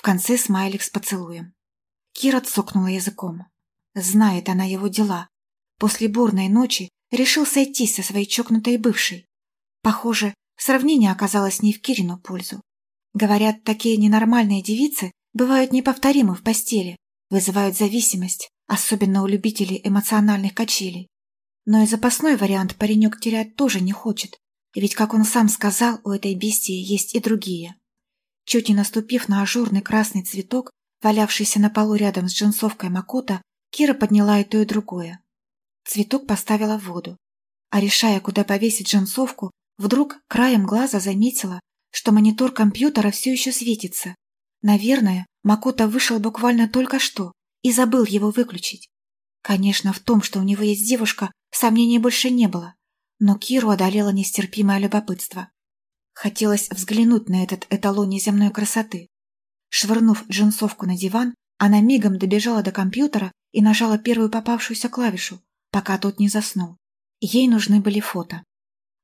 В конце смайлик с поцелуем. Кира цокнула языком. Знает она его дела. После бурной ночи решил сойтись со своей чокнутой бывшей. Похоже, сравнение оказалось не в Кирину пользу. Говорят, такие ненормальные девицы бывают неповторимы в постели, вызывают зависимость, особенно у любителей эмоциональных качелей. Но и запасной вариант паренек терять тоже не хочет, ведь, как он сам сказал, у этой бестии есть и другие. Чуть не наступив на ажурный красный цветок, валявшийся на полу рядом с джинсовкой Макота, Кира подняла и то, и другое. Цветок поставила в воду. А решая, куда повесить джинсовку, вдруг краем глаза заметила, что монитор компьютера все еще светится. Наверное, Макота вышел буквально только что и забыл его выключить. Конечно, в том, что у него есть девушка, сомнений больше не было, но Киру одолело нестерпимое любопытство. Хотелось взглянуть на этот эталон неземной красоты. Швырнув джинсовку на диван, она мигом добежала до компьютера и нажала первую попавшуюся клавишу, пока тот не заснул. Ей нужны были фото.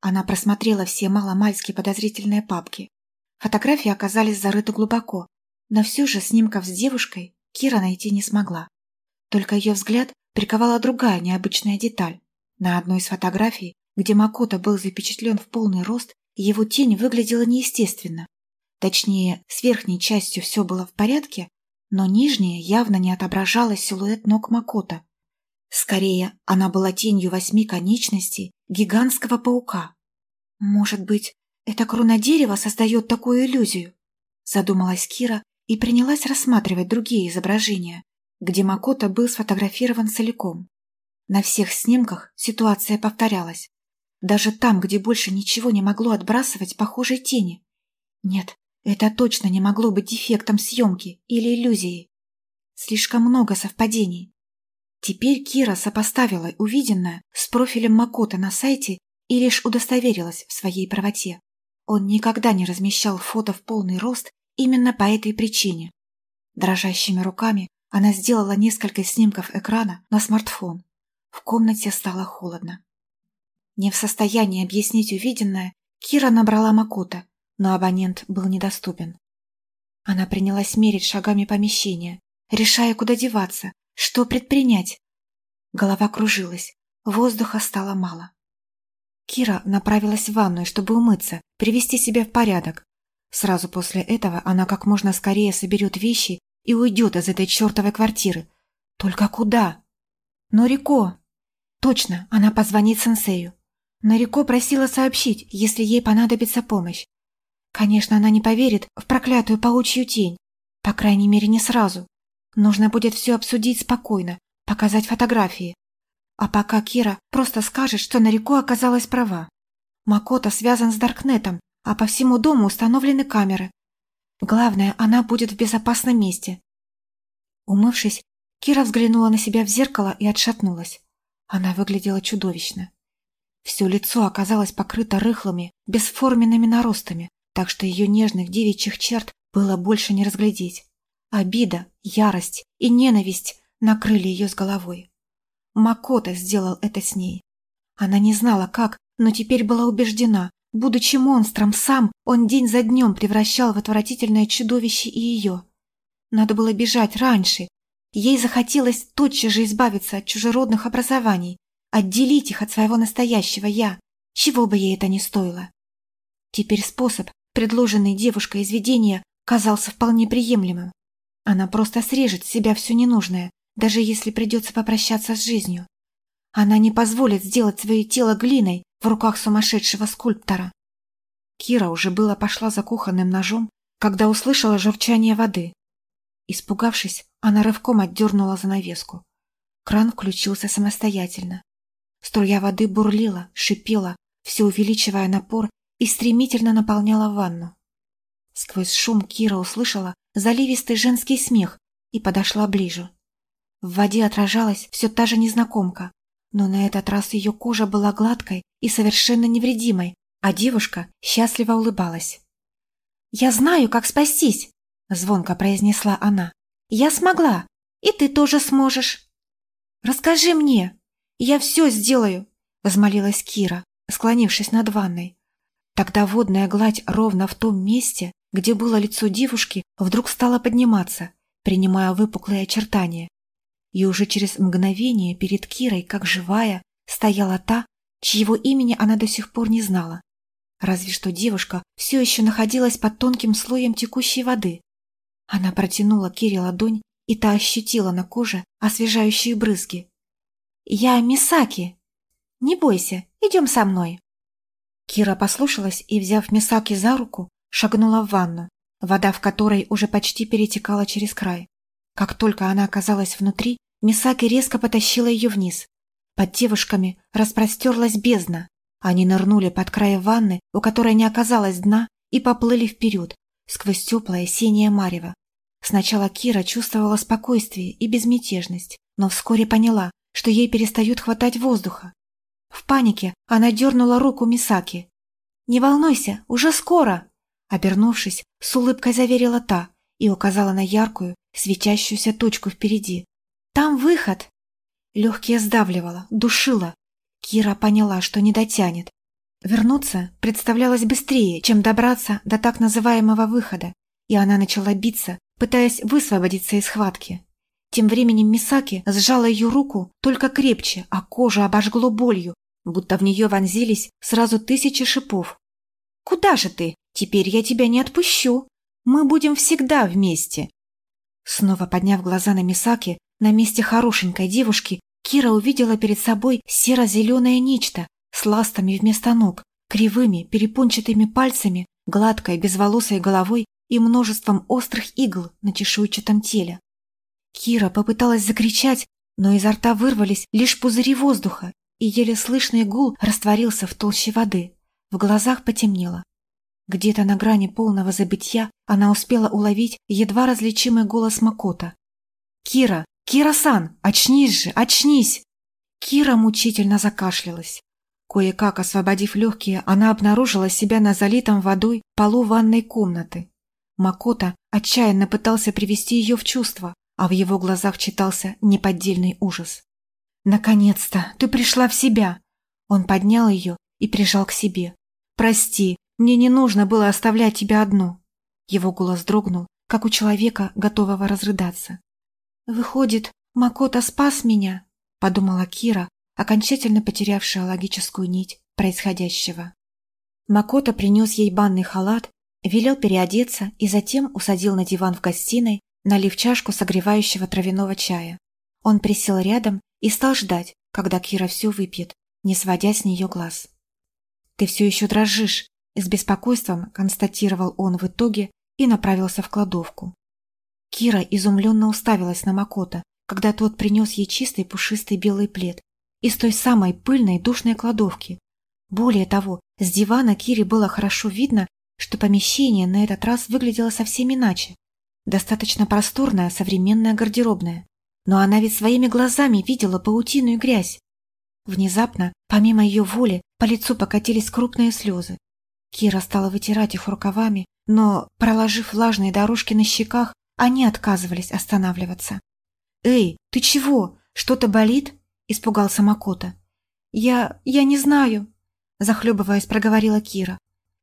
Она просмотрела все маломальски подозрительные папки. Фотографии оказались зарыты глубоко, но все же снимков с девушкой Кира найти не смогла. Только ее взгляд приковала другая необычная деталь. На одной из фотографий, где Макото был запечатлен в полный рост, его тень выглядела неестественно. Точнее, с верхней частью все было в порядке, но нижняя явно не отображала силуэт ног Макото. Скорее, она была тенью восьми конечностей гигантского паука. «Может быть, это крона дерева создает такую иллюзию?» Задумалась Кира и принялась рассматривать другие изображения, где Макото был сфотографирован целиком. На всех снимках ситуация повторялась. Даже там, где больше ничего не могло отбрасывать похожей тени. Нет, это точно не могло быть дефектом съемки или иллюзией. Слишком много совпадений. Теперь Кира сопоставила увиденное с профилем Макота на сайте и лишь удостоверилась в своей правоте. Он никогда не размещал фото в полный рост именно по этой причине. Дрожащими руками она сделала несколько снимков экрана на смартфон. В комнате стало холодно. Не в состоянии объяснить увиденное, Кира набрала Макота, но абонент был недоступен. Она принялась мерить шагами помещение, решая, куда деваться, что предпринять. Голова кружилась, воздуха стало мало. Кира направилась в ванную, чтобы умыться, привести себя в порядок. Сразу после этого она как можно скорее соберет вещи и уйдет из этой чертовой квартиры. Только куда? Норико! Точно, она позвонит сенсею. Норико просила сообщить, если ей понадобится помощь. Конечно, она не поверит в проклятую паучью тень. По крайней мере, не сразу. Нужно будет все обсудить спокойно, показать фотографии. А пока Кира просто скажет, что Нарико оказалась права. Макото связан с Даркнетом, а по всему дому установлены камеры. Главное, она будет в безопасном месте. Умывшись, Кира взглянула на себя в зеркало и отшатнулась. Она выглядела чудовищно. Все лицо оказалось покрыто рыхлыми, бесформенными наростами, так что ее нежных девичьих черт было больше не разглядеть. Обида, ярость и ненависть накрыли ее с головой. Макота сделал это с ней. Она не знала, как, но теперь была убеждена, будучи монстром сам, он день за днем превращал в отвратительное чудовище и ее. Надо было бежать раньше. Ей захотелось тотчас же избавиться от чужеродных образований, отделить их от своего настоящего «я», чего бы ей это ни стоило. Теперь способ, предложенный девушкой из видения, казался вполне приемлемым. Она просто срежет с себя все ненужное, даже если придется попрощаться с жизнью. Она не позволит сделать свое тело глиной в руках сумасшедшего скульптора. Кира уже было пошла за кухонным ножом, когда услышала журчание воды. Испугавшись, она рывком отдернула занавеску. Кран включился самостоятельно. Струя воды бурлила, шипела, все увеличивая напор и стремительно наполняла ванну. Сквозь шум Кира услышала заливистый женский смех и подошла ближе. В воде отражалась все та же незнакомка, но на этот раз ее кожа была гладкой и совершенно невредимой, а девушка счастливо улыбалась. «Я знаю, как спастись!» – звонко произнесла она. «Я смогла, и ты тоже сможешь!» «Расскажи мне, я все сделаю!» – возмолилась Кира, склонившись над ванной. Тогда водная гладь ровно в том месте, где было лицо девушки, вдруг стало подниматься, принимая выпуклые очертания. И уже через мгновение перед Кирой, как живая, стояла та, чьего имени она до сих пор не знала. Разве что девушка все еще находилась под тонким слоем текущей воды. Она протянула Кире ладонь, и та ощутила на коже освежающие брызги. «Я Мисаки. Не бойся, идем со мной». Кира послушалась и, взяв Мисаки за руку, шагнула в ванну, вода в которой уже почти перетекала через край. Как только она оказалась внутри, Мисаки резко потащила ее вниз. Под девушками распростерлась бездна. Они нырнули под край ванны, у которой не оказалось дна, и поплыли вперед, сквозь теплое синее марево. Сначала Кира чувствовала спокойствие и безмятежность, но вскоре поняла, что ей перестает хватать воздуха. В панике она дернула руку Мисаки. «Не волнуйся, уже скоро!» Обернувшись, с улыбкой заверила та и указала на яркую, светящуюся точку впереди. «Там выход!» Легкие сдавливало, душило. Кира поняла, что не дотянет. Вернуться представлялось быстрее, чем добраться до так называемого выхода, и она начала биться, пытаясь высвободиться из схватки. Тем временем Мисаки сжала ее руку только крепче, а кожу обожгло болью, будто в нее вонзились сразу тысячи шипов. «Куда же ты? Теперь я тебя не отпущу. Мы будем всегда вместе». Снова подняв глаза на Мисаки, на месте хорошенькой девушки, Кира увидела перед собой серо-зеленое нечто с ластами вместо ног, кривыми, перепончатыми пальцами, гладкой, безволосой головой и множеством острых игл на чешуйчатом теле. Кира попыталась закричать, но изо рта вырвались лишь пузыри воздуха, и еле слышный гул растворился в толще воды. В глазах потемнело. Где-то на грани полного забытья она успела уловить едва различимый голос Макота. «Кира! Кира-сан! Очнись же! Очнись!» Кира мучительно закашлялась. Кое-как освободив легкие, она обнаружила себя на залитом водой полу ванной комнаты. Макота отчаянно пытался привести ее в чувство, а в его глазах читался неподдельный ужас. «Наконец-то ты пришла в себя!» Он поднял ее и прижал к себе. «Прости, мне не нужно было оставлять тебя одну». Его голос дрогнул, как у человека, готового разрыдаться. «Выходит, Макота спас меня?» – подумала Кира, окончательно потерявшая логическую нить происходящего. Макота принес ей банный халат, велел переодеться и затем усадил на диван в гостиной, налив чашку согревающего травяного чая. Он присел рядом и стал ждать, когда Кира все выпьет, не сводя с нее глаз. «Ты все еще дрожишь», – с беспокойством констатировал он в итоге и направился в кладовку. Кира изумленно уставилась на Макота, когда тот принес ей чистый пушистый белый плед из той самой пыльной душной кладовки. Более того, с дивана Кире было хорошо видно, что помещение на этот раз выглядело совсем иначе. Достаточно просторная современная гардеробная. Но она ведь своими глазами видела паутину и грязь. Внезапно, помимо ее воли, по лицу покатились крупные слезы. Кира стала вытирать их рукавами, но, проложив влажные дорожки на щеках, они отказывались останавливаться. «Эй, ты чего? Что-то болит?» – испугался Макота. «Я... я не знаю», – захлебываясь, проговорила Кира.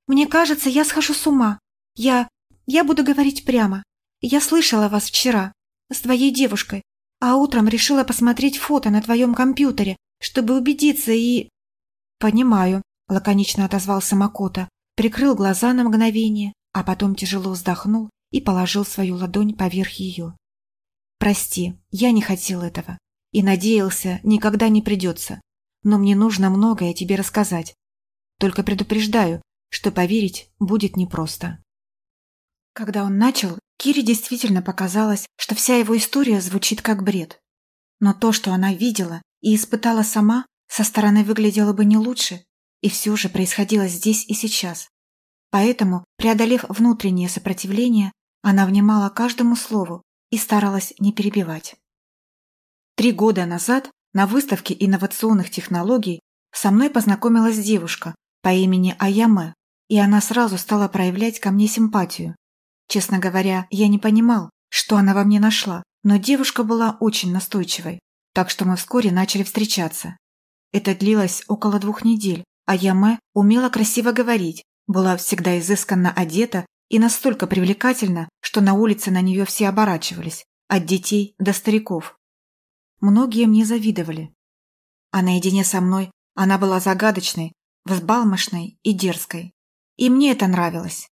«Мне кажется, я схожу с ума. Я... я буду говорить прямо. Я слышала вас вчера с твоей девушкой, а утром решила посмотреть фото на твоем компьютере, чтобы убедиться и...» «Понимаю», – лаконично отозвался Макота, прикрыл глаза на мгновение, а потом тяжело вздохнул и положил свою ладонь поверх ее. «Прости, я не хотел этого и надеялся, никогда не придется, но мне нужно многое тебе рассказать. Только предупреждаю, что поверить будет непросто». Когда он начал, Кире действительно показалось, что вся его история звучит как бред. Но то, что она видела и испытала сама, со стороны выглядело бы не лучше, и все же происходило здесь и сейчас. Поэтому, преодолев внутреннее сопротивление, она внимала каждому слову и старалась не перебивать. Три года назад на выставке инновационных технологий со мной познакомилась девушка по имени Аяме, и она сразу стала проявлять ко мне симпатию. Честно говоря, я не понимал, что она во мне нашла, но девушка была очень настойчивой, так что мы вскоре начали встречаться. Это длилось около двух недель, а Яме умела красиво говорить, была всегда изысканно одета и настолько привлекательна, что на улице на нее все оборачивались, от детей до стариков. Многие мне завидовали. А наедине со мной она была загадочной, взбалмошной и дерзкой. И мне это нравилось.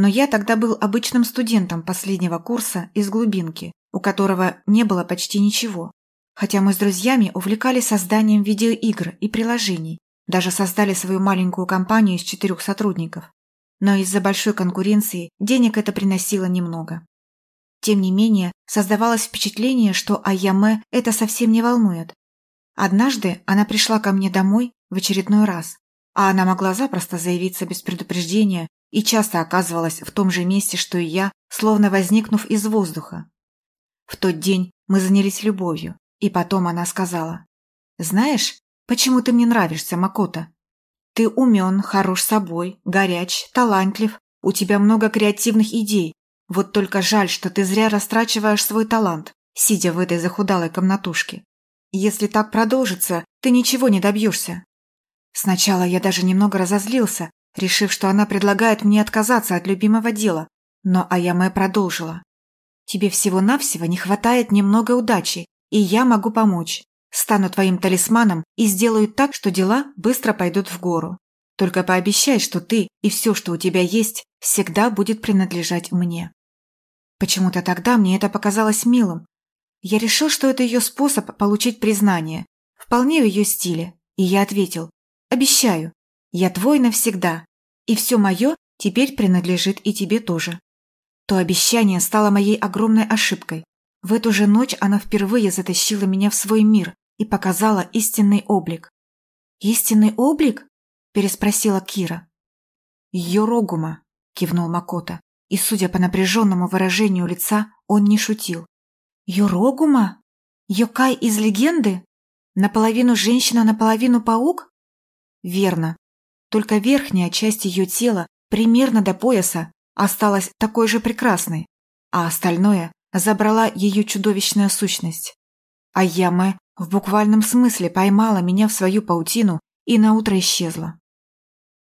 Но я тогда был обычным студентом последнего курса из глубинки, у которого не было почти ничего. Хотя мы с друзьями увлекались созданием видеоигр и приложений, даже создали свою маленькую компанию из четырех сотрудников. Но из-за большой конкуренции денег это приносило немного. Тем не менее, создавалось впечатление, что Аяме это совсем не волнует. Однажды она пришла ко мне домой в очередной раз, а она могла запросто заявиться без предупреждения и часто оказывалась в том же месте, что и я, словно возникнув из воздуха. В тот день мы занялись любовью, и потом она сказала, «Знаешь, почему ты мне нравишься, Макота? Ты умен, хорош собой, горяч, талантлив, у тебя много креативных идей, вот только жаль, что ты зря растрачиваешь свой талант, сидя в этой захудалой комнатушке. Если так продолжится, ты ничего не добьешься. Сначала я даже немного разозлился, решив, что она предлагает мне отказаться от любимого дела, но Аяме продолжила. Тебе всего-навсего не хватает немного удачи, и я могу помочь. Стану твоим талисманом и сделаю так, что дела быстро пойдут в гору. Только пообещай, что ты и все, что у тебя есть, всегда будет принадлежать мне. Почему-то тогда мне это показалось милым. Я решил, что это ее способ получить признание, вполне в ее стиле, и я ответил, обещаю, я твой навсегда, и все мое теперь принадлежит и тебе тоже. То обещание стало моей огромной ошибкой. В эту же ночь она впервые затащила меня в свой мир и показала истинный облик. «Истинный облик?» – переспросила Кира. «Йорогума», – кивнул Макота. И, судя по напряженному выражению лица, он не шутил. «Юрогума? Йокай из легенды? Наполовину женщина, наполовину паук?» «Верно. Только верхняя часть ее тела, примерно до пояса, осталась такой же прекрасной, а остальное забрала ее чудовищная сущность. А Яме в буквальном смысле поймала меня в свою паутину и наутро исчезла.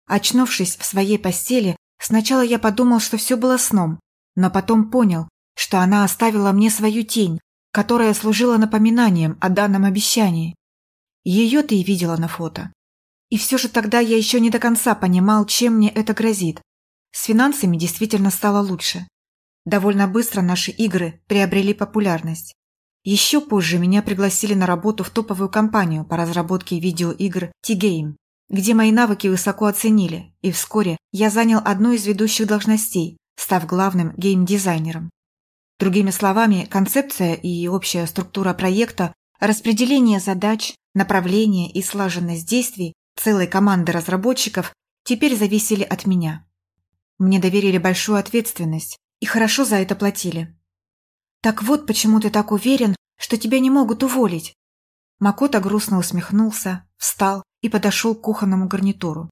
Очнувшись в своей постели, Сначала я подумал, что все было сном, но потом понял, что она оставила мне свою тень, которая служила напоминанием о данном обещании. Ее ты и видела на фото. И все же тогда я еще не до конца понимал, чем мне это грозит. С финансами действительно стало лучше. Довольно быстро наши игры приобрели популярность. Еще позже меня пригласили на работу в топовую компанию по разработке видеоигр T-Game где мои навыки высоко оценили, и вскоре я занял одну из ведущих должностей, став главным геймдизайнером. Другими словами, концепция и общая структура проекта, распределение задач, направление и слаженность действий целой команды разработчиков теперь зависели от меня. Мне доверили большую ответственность и хорошо за это платили. «Так вот почему ты так уверен, что тебя не могут уволить?» Макота грустно усмехнулся, встал и подошел к кухонному гарнитуру.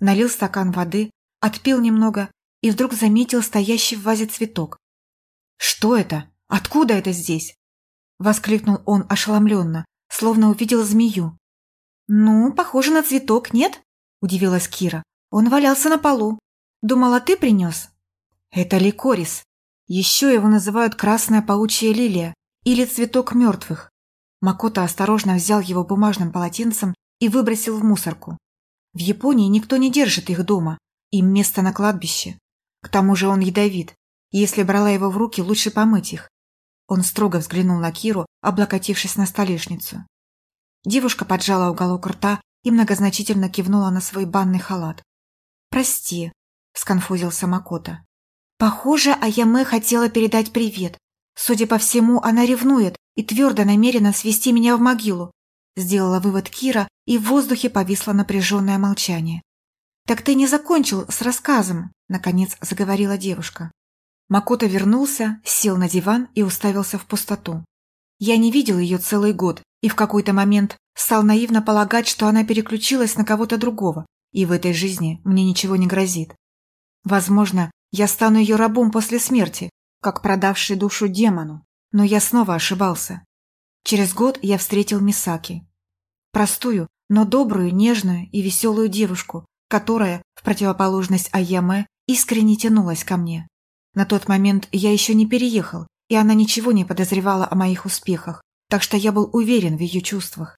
Налил стакан воды, отпил немного и вдруг заметил стоящий в вазе цветок. «Что это? Откуда это здесь?» Воскликнул он ошеломленно, словно увидел змею. «Ну, похоже на цветок, нет?» – удивилась Кира. «Он валялся на полу. Думала, ты принес?» «Это ликорис. Еще его называют красная паучья лилия или цветок мертвых». Макота осторожно взял его бумажным полотенцем и выбросил в мусорку. В Японии никто не держит их дома, им место на кладбище. К тому же он ядовит, если брала его в руки, лучше помыть их. Он строго взглянул на Киру, облокотившись на столешницу. Девушка поджала уголок рта и многозначительно кивнула на свой банный халат. «Прости», — сконфузился Макота. «Похоже, Аяме хотела передать привет. Судя по всему, она ревнует и твердо намерена свести меня в могилу. Сделала вывод Кира, и в воздухе повисло напряженное молчание. «Так ты не закончил с рассказом», — наконец заговорила девушка. Макото вернулся, сел на диван и уставился в пустоту. Я не видел ее целый год и в какой-то момент стал наивно полагать, что она переключилась на кого-то другого, и в этой жизни мне ничего не грозит. Возможно, я стану ее рабом после смерти, как продавший душу демону, но я снова ошибался. Через год я встретил Мисаки. Простую, но добрую, нежную и веселую девушку, которая, в противоположность Аяме, искренне тянулась ко мне. На тот момент я еще не переехал, и она ничего не подозревала о моих успехах, так что я был уверен в ее чувствах.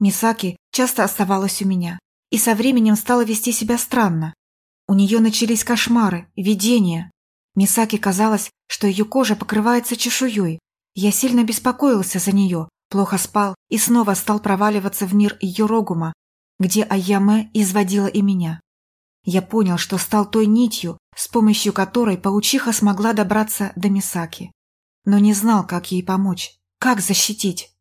Мисаки часто оставалась у меня, и со временем стала вести себя странно. У нее начались кошмары, видения. Мисаки казалось, что ее кожа покрывается чешуей. Я сильно беспокоился за нее, плохо спал и снова стал проваливаться в мир ее рогума, где Айяме изводила и меня. Я понял, что стал той нитью, с помощью которой паучиха смогла добраться до Мисаки. Но не знал, как ей помочь, как защитить.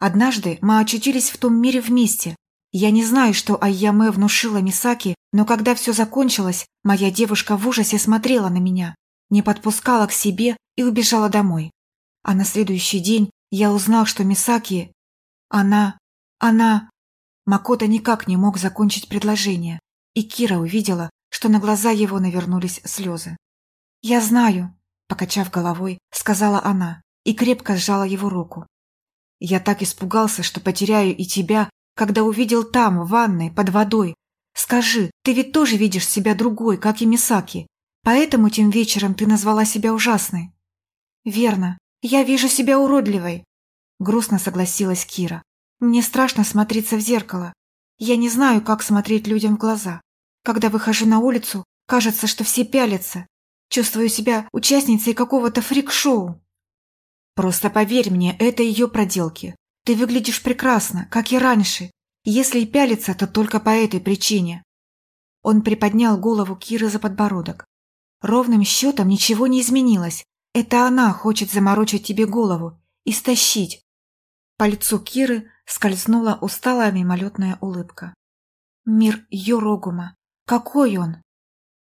Однажды мы очутились в том мире вместе. Я не знаю, что Айяме внушила Мисаки, но когда все закончилось, моя девушка в ужасе смотрела на меня, не подпускала к себе и убежала домой. А на следующий день я узнал, что Мисаки... Она... Она... Макота никак не мог закончить предложение, и Кира увидела, что на глаза его навернулись слезы. «Я знаю», — покачав головой, сказала она и крепко сжала его руку. «Я так испугался, что потеряю и тебя, когда увидел там, в ванной, под водой. Скажи, ты ведь тоже видишь себя другой, как и Мисаки, поэтому тем вечером ты назвала себя ужасной?» «Верно, я вижу себя уродливой», — грустно согласилась Кира. Мне страшно смотреться в зеркало. Я не знаю, как смотреть людям в глаза. Когда выхожу на улицу, кажется, что все пялятся. Чувствую себя участницей какого-то фрик-шоу. Просто поверь мне, это ее проделки. Ты выглядишь прекрасно, как и раньше. Если и пялиться, то только по этой причине. Он приподнял голову Киры за подбородок. Ровным счетом ничего не изменилось. Это она хочет заморочить тебе голову, истощить. По лицу Киры скользнула усталая мимолетная улыбка. Мир Йорогума. Какой он?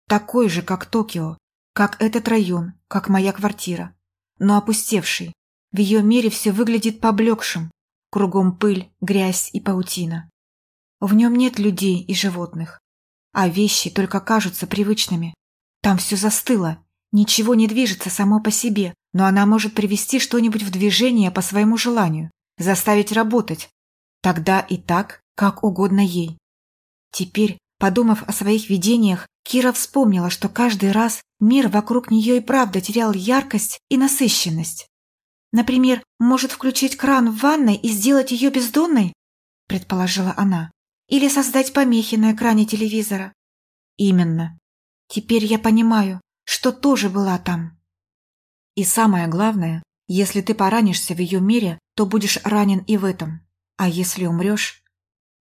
Такой же, как Токио, как этот район, как моя квартира, но опустевший. В ее мире все выглядит поблекшим. Кругом пыль, грязь и паутина. В нем нет людей и животных, а вещи только кажутся привычными. Там все застыло, ничего не движется само по себе, но она может привести что-нибудь в движение по своему желанию заставить работать. Тогда и так, как угодно ей. Теперь, подумав о своих видениях, Кира вспомнила, что каждый раз мир вокруг нее и правда терял яркость и насыщенность. Например, может включить кран в ванной и сделать ее бездонной? Предположила она. Или создать помехи на экране телевизора. Именно. Теперь я понимаю, что тоже была там. И самое главное, если ты поранишься в ее мире, то будешь ранен и в этом. А если умрешь,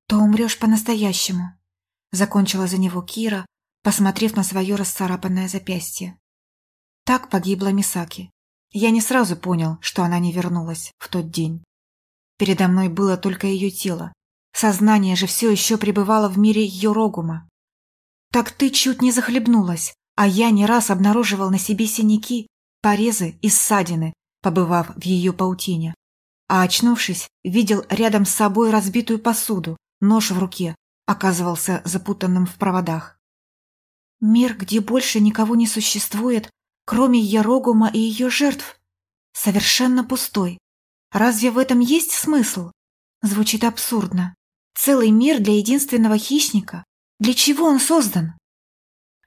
то умрешь по-настоящему. Закончила за него Кира, посмотрев на свое расцарапанное запястье. Так погибла Мисаки. Я не сразу понял, что она не вернулась в тот день. Передо мной было только ее тело. Сознание же все еще пребывало в мире ее рогума. Так ты чуть не захлебнулась, а я не раз обнаруживал на себе синяки, порезы и ссадины, побывав в ее паутине. А очнувшись, видел рядом с собой разбитую посуду, нож в руке, оказывался запутанным в проводах. Мир, где больше никого не существует, кроме Ярогума и ее жертв, совершенно пустой. Разве в этом есть смысл? Звучит абсурдно. Целый мир для единственного хищника. Для чего он создан?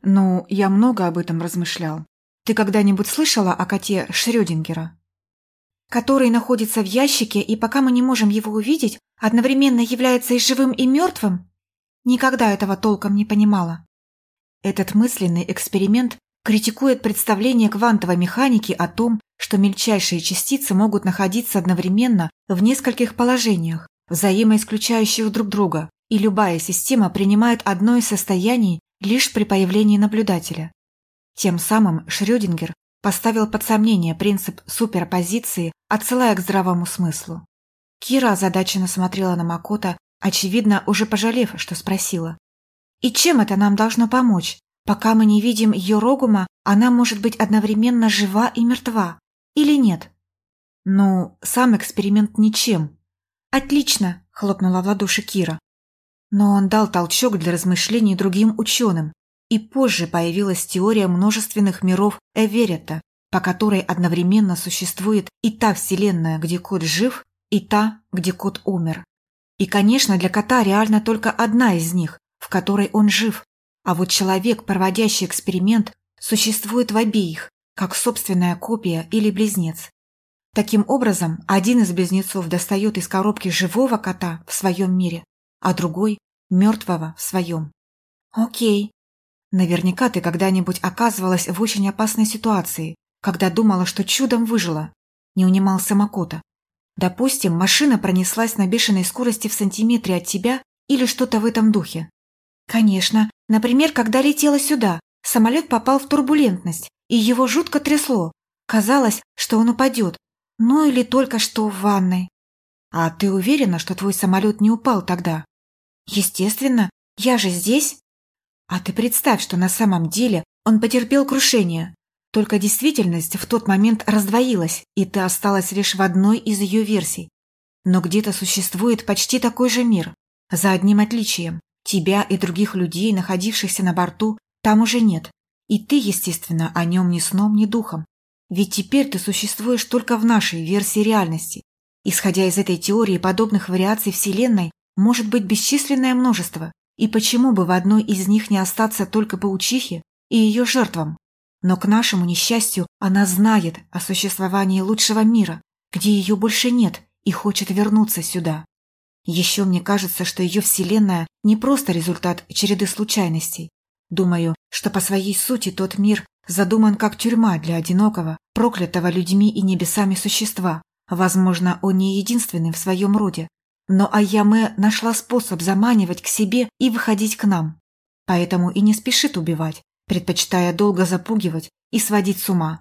Ну, я много об этом размышлял. Ты когда-нибудь слышала о коте Шрёдингера? который находится в ящике, и пока мы не можем его увидеть, одновременно является и живым, и мертвым? Никогда этого толком не понимала. Этот мысленный эксперимент критикует представление квантовой механики о том, что мельчайшие частицы могут находиться одновременно в нескольких положениях, взаимоисключающих друг друга, и любая система принимает одно из состояний лишь при появлении наблюдателя. Тем самым Шрёдингер поставил под сомнение принцип суперпозиции, отсылая к здравому смыслу. Кира озадаченно смотрела на Макота, очевидно, уже пожалев, что спросила. «И чем это нам должно помочь? Пока мы не видим ее рогума, она может быть одновременно жива и мертва. Или нет?» «Ну, сам эксперимент ничем». «Отлично!» – хлопнула в ладоши Кира. Но он дал толчок для размышлений другим ученым, и позже появилась теория множественных миров Эверета, по которой одновременно существует и та вселенная, где кот жив, и та, где кот умер. И, конечно, для кота реально только одна из них, в которой он жив, А вот человек, проводящий эксперимент, существует в обеих, как собственная копия или близнец. Таким образом, один из близнецов достает из коробки живого кота в своем мире, а другой – мертвого в своем. Окей. Наверняка ты когда-нибудь оказывалась в очень опасной ситуации, когда думала, что чудом выжила. Не унимался Макота. Допустим, машина пронеслась на бешеной скорости в сантиметре от тебя или что-то в этом духе. Конечно. Например, когда летела сюда, самолет попал в турбулентность, и его жутко трясло. Казалось, что он упадет. Ну или только что в ванной. А ты уверена, что твой самолет не упал тогда? Естественно. Я же здесь. А ты представь, что на самом деле он потерпел крушение. Только действительность в тот момент раздвоилась, и ты осталась лишь в одной из ее версий. Но где-то существует почти такой же мир, за одним отличием. Тебя и других людей, находившихся на борту, там уже нет. И ты, естественно, о нем ни сном, ни духом. Ведь теперь ты существуешь только в нашей версии реальности. Исходя из этой теории, подобных вариаций Вселенной может быть бесчисленное множество. И почему бы в одной из них не остаться только паучихе и ее жертвам? Но к нашему несчастью она знает о существовании лучшего мира, где ее больше нет и хочет вернуться сюда. Еще мне кажется, что ее вселенная не просто результат череды случайностей. Думаю, что по своей сути тот мир задуман как тюрьма для одинокого, проклятого людьми и небесами существа. Возможно, он не единственный в своем роде. Но Айяме нашла способ заманивать к себе и выходить к нам. Поэтому и не спешит убивать, предпочитая долго запугивать и сводить с ума.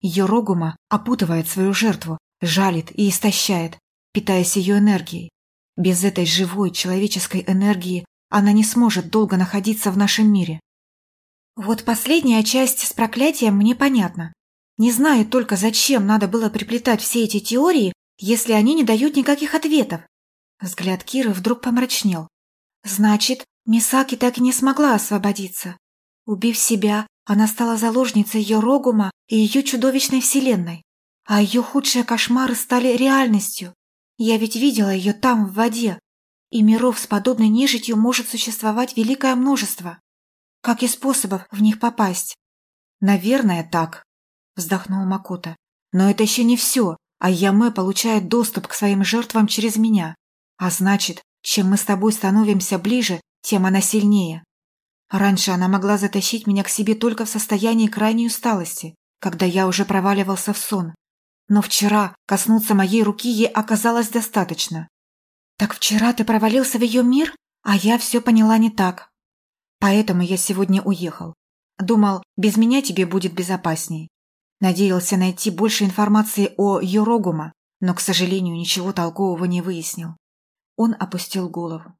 Ее рогума опутывает свою жертву, жалит и истощает, питаясь ее энергией. Без этой живой человеческой энергии она не сможет долго находиться в нашем мире. Вот последняя часть с проклятием мне понятна. Не знаю только, зачем надо было приплетать все эти теории, если они не дают никаких ответов. Взгляд Киры вдруг помрачнел. Значит, Мисаки так и не смогла освободиться. Убив себя, она стала заложницей ее Рогума и ее чудовищной вселенной. А ее худшие кошмары стали реальностью. Я ведь видела ее там, в воде. И миров с подобной нежитью может существовать великое множество. Как и способов в них попасть. Наверное, так, вздохнул Макота. Но это еще не все. А Яме получает доступ к своим жертвам через меня. А значит, чем мы с тобой становимся ближе, тем она сильнее. Раньше она могла затащить меня к себе только в состоянии крайней усталости, когда я уже проваливался в сон. Но вчера коснуться моей руки ей оказалось достаточно. Так вчера ты провалился в ее мир, а я все поняла не так. Поэтому я сегодня уехал. Думал, без меня тебе будет безопасней. Надеялся найти больше информации о Йорогума, но, к сожалению, ничего толкового не выяснил. Он опустил голову.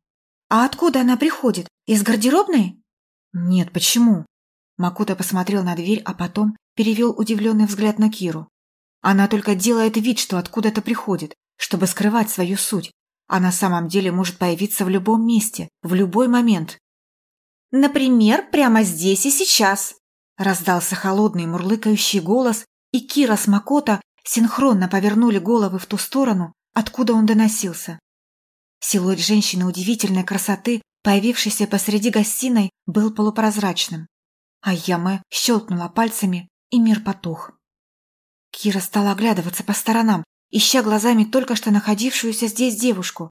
«А откуда она приходит? Из гардеробной?» «Нет, почему?» Макута посмотрел на дверь, а потом перевел удивленный взгляд на Киру. «Она только делает вид, что откуда-то приходит, чтобы скрывать свою суть, а на самом деле может появиться в любом месте, в любой момент». «Например, прямо здесь и сейчас», раздался холодный мурлыкающий голос, и Кира с Макота синхронно повернули головы в ту сторону, откуда он доносился. Силуэт женщины удивительной красоты появившийся посреди гостиной, был полупрозрачным. А Яме щелкнула пальцами, и мир потух. Кира стала оглядываться по сторонам, ища глазами только что находившуюся здесь девушку.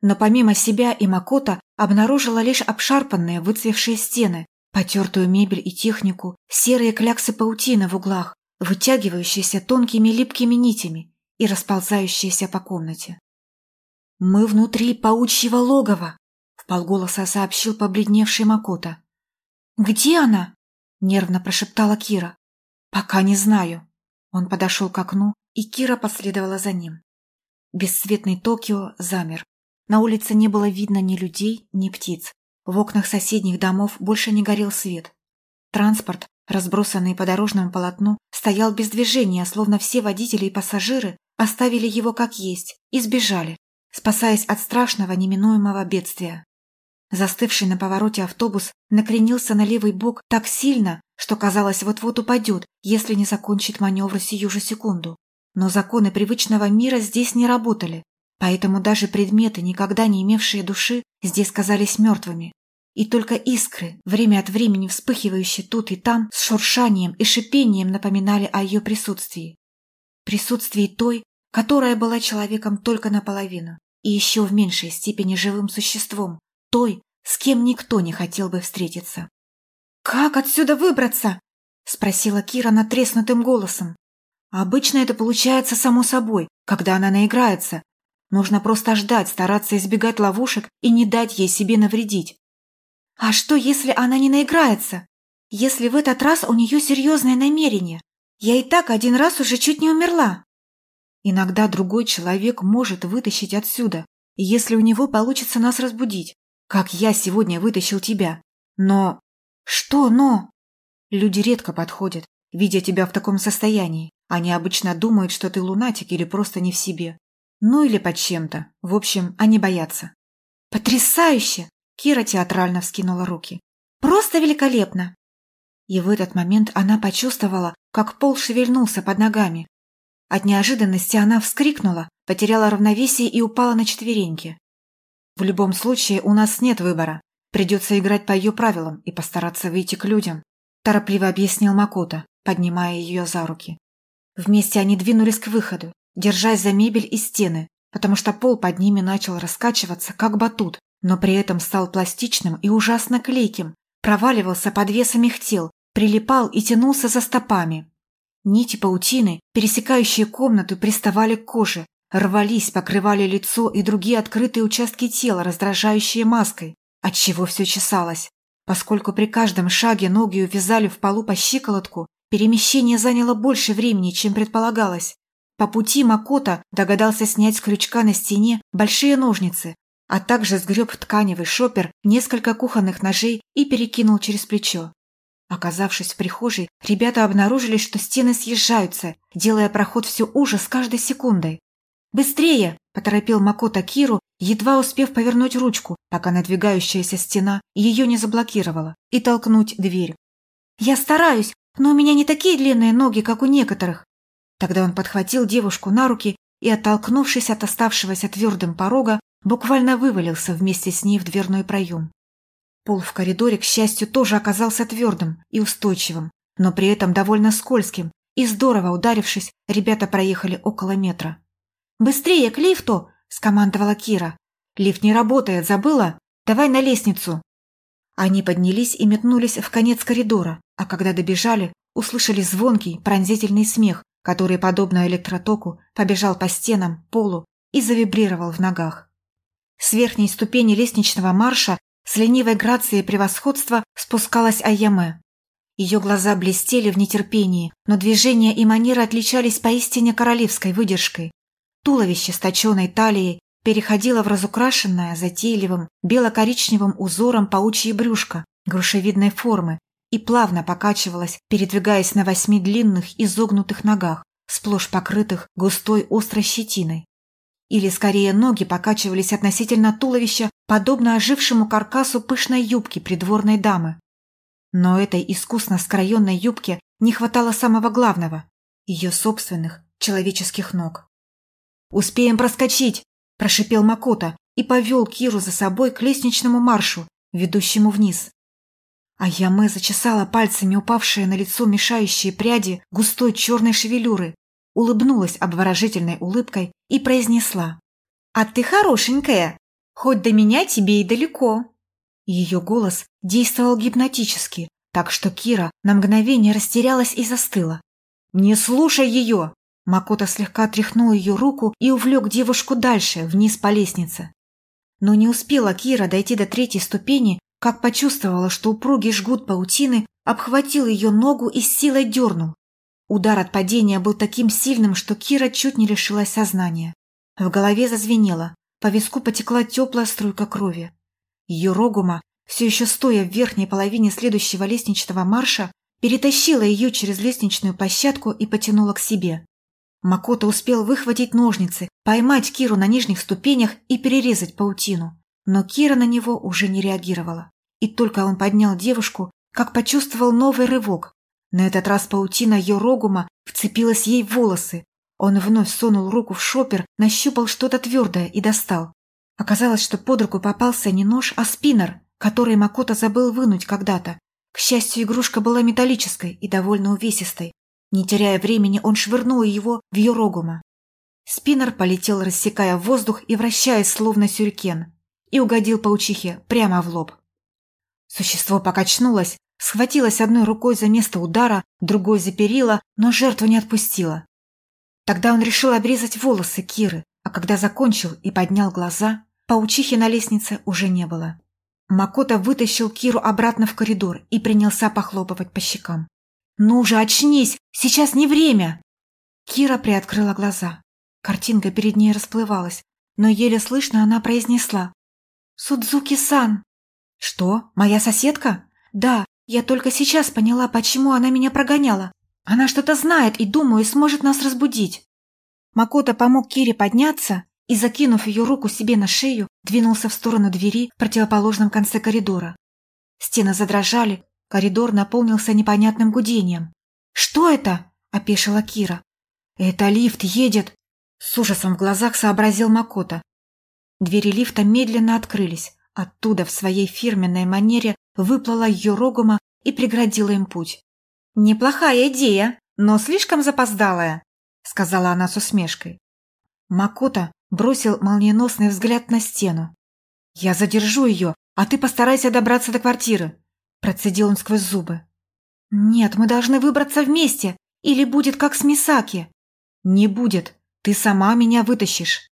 Но помимо себя и Макота обнаружила лишь обшарпанные, выцвевшие стены, потертую мебель и технику, серые кляксы паутины в углах, вытягивающиеся тонкими липкими нитями и расползающиеся по комнате. «Мы внутри паучьего логова!» полголоса сообщил побледневший Макота. «Где она?» – нервно прошептала Кира. «Пока не знаю». Он подошел к окну, и Кира последовала за ним. Бесцветный Токио замер. На улице не было видно ни людей, ни птиц. В окнах соседних домов больше не горел свет. Транспорт, разбросанный по дорожному полотну, стоял без движения, словно все водители и пассажиры оставили его как есть и сбежали, спасаясь от страшного неминуемого бедствия. Застывший на повороте автобус накренился на левый бок так сильно, что казалось вот-вот упадет, если не закончит маневр сию же секунду. Но законы привычного мира здесь не работали, поэтому даже предметы, никогда не имевшие души, здесь казались мертвыми. и только искры, время от времени вспыхивающие тут и там, с шуршанием и шипением напоминали о ее присутствии. Присутствии той, которая была человеком только наполовину, и еще в меньшей степени живым существом, той, с кем никто не хотел бы встретиться. «Как отсюда выбраться?» – спросила Кира натреснутым голосом. «Обычно это получается само собой, когда она наиграется. Нужно просто ждать, стараться избегать ловушек и не дать ей себе навредить. А что, если она не наиграется? Если в этот раз у нее серьезное намерение? Я и так один раз уже чуть не умерла. Иногда другой человек может вытащить отсюда, если у него получится нас разбудить, как я сегодня вытащил тебя. Но... Что но? Люди редко подходят, видя тебя в таком состоянии. Они обычно думают, что ты лунатик или просто не в себе. Ну или под чем-то. В общем, они боятся. Потрясающе! Кира театрально вскинула руки. «Просто великолепно!» И в этот момент она почувствовала, как пол шевельнулся под ногами. От неожиданности она вскрикнула, потеряла равновесие и упала на четвереньки. «В любом случае у нас нет выбора. Придется играть по ее правилам и постараться выйти к людям», торопливо объяснил Макота, поднимая ее за руки. Вместе они двинулись к выходу, держась за мебель и стены, потому что пол под ними начал раскачиваться, как батут, но при этом стал пластичным и ужасно клейким, проваливался под весом их тел, прилипал и тянулся за стопами. Нити паутины, пересекающие комнату, приставали к коже, рвались, покрывали лицо и другие открытые участки тела, раздражающие маской, отчего все чесалось. Поскольку при каждом шаге ноги увязали в полу по щиколотку, перемещение заняло больше времени, чем предполагалось. По пути Макота догадался снять с крючка на стене большие ножницы, а также сгреб в тканевый шопер несколько кухонных ножей и перекинул через плечо. Оказавшись в прихожей, ребята обнаружили, что стены съезжаются, делая проход все уже с каждой секундой. «Быстрее!» – поторопил Макота Киру, едва успев повернуть ручку, пока надвигающаяся стена ее не заблокировала, и толкнуть дверь. «Я стараюсь, но у меня не такие длинные ноги, как у некоторых». Тогда он подхватил девушку на руки и, оттолкнувшись от оставшегося твердым порога, буквально вывалился вместе с ней в дверной проем. Пол в коридоре, к счастью, тоже оказался твердым и устойчивым, но при этом довольно скользким, и здорово ударившись, ребята проехали около метра. «Быстрее к лифту!» – скомандовала Кира. «Лифт не работает, забыла? Давай на лестницу!» Они поднялись и метнулись в конец коридора, а когда добежали, услышали звонкий, пронзительный смех, который, подобно электротоку, побежал по стенам, полу и завибрировал в ногах. С верхней ступени лестничного марша с ленивой грацией превосходства спускалась Айяме. Ее глаза блестели в нетерпении, но движения и манеры отличались поистине королевской выдержкой. Туловище с точенной талией переходило в разукрашенное затейливым бело-коричневым узором паучье брюшко грушевидной формы и плавно покачивалось, передвигаясь на восьми длинных изогнутых ногах, сплошь покрытых густой острой щетиной. Или, скорее, ноги покачивались относительно туловища, подобно ожившему каркасу пышной юбки придворной дамы. Но этой искусно скроенной юбке не хватало самого главного – ее собственных человеческих ног. «Успеем проскочить!» – прошипел Макота и повел Киру за собой к лестничному маршу, ведущему вниз. А Яме зачесала пальцами упавшие на лицо мешающие пряди густой черной шевелюры улыбнулась обворожительной улыбкой и произнесла. «А ты хорошенькая, хоть до меня тебе и далеко». Ее голос действовал гипнотически, так что Кира на мгновение растерялась и застыла. «Не слушай ее!» Макота слегка тряхнул ее руку и увлек девушку дальше, вниз по лестнице. Но не успела Кира дойти до третьей ступени, как почувствовала, что упругий жгут паутины обхватил ее ногу и с силой дернул. Удар от падения был таким сильным, что Кира чуть не лишилась сознания. В голове зазвенело, по виску потекла теплая струйка крови. Ее рогума, все еще стоя в верхней половине следующего лестничного марша, перетащила ее через лестничную площадку и потянула к себе. Макото успел выхватить ножницы, поймать Киру на нижних ступенях и перерезать паутину. Но Кира на него уже не реагировала. И только он поднял девушку, как почувствовал новый рывок, на этот раз паутина Йорогума вцепилась ей в волосы. Он вновь сунул руку в шопер, нащупал что-то твердое и достал. Оказалось, что под руку попался не нож, а спиннер, который Макота забыл вынуть когда-то. К счастью, игрушка была металлической и довольно увесистой. Не теряя времени, он швырнул его в Йорогума. Спиннер полетел, рассекая воздух и вращаясь, словно сюрькен, и угодил паучихе прямо в лоб. Существо покачнулось, схватилось одной рукой за место удара, другой за перила, но жертву не отпустило. Тогда он решил обрезать волосы Киры, а когда закончил и поднял глаза, паучихи на лестнице уже не было. Макота вытащил Киру обратно в коридор и принялся похлопывать по щекам. «Ну же, очнись! Сейчас не время!» Кира приоткрыла глаза. Картинка перед ней расплывалась, но еле слышно она произнесла. «Судзуки-сан!» «Что? Моя соседка?» «Да, я только сейчас поняла, почему она меня прогоняла. Она что-то знает и, думаю, сможет нас разбудить. Макота помог Кире подняться и, закинув ее руку себе на шею, двинулся в сторону двери в противоположном конце коридора. Стены задрожали, коридор наполнился непонятным гудением. «Что это?» – опешила Кира. «Это лифт едет!» – с ужасом в глазах сообразил Макота. Двери лифта медленно открылись. Оттуда в своей фирменной манере выплыла Йорогума и преградила им путь. «Неплохая идея, но слишком запоздалая», — сказала она с усмешкой. Макота бросил молниеносный взгляд на стену. «Я задержу ее, а ты постарайся добраться до квартиры», — процедил он сквозь зубы. «Нет, мы должны выбраться вместе, или будет как с Мисаки». «Не будет, ты сама меня вытащишь».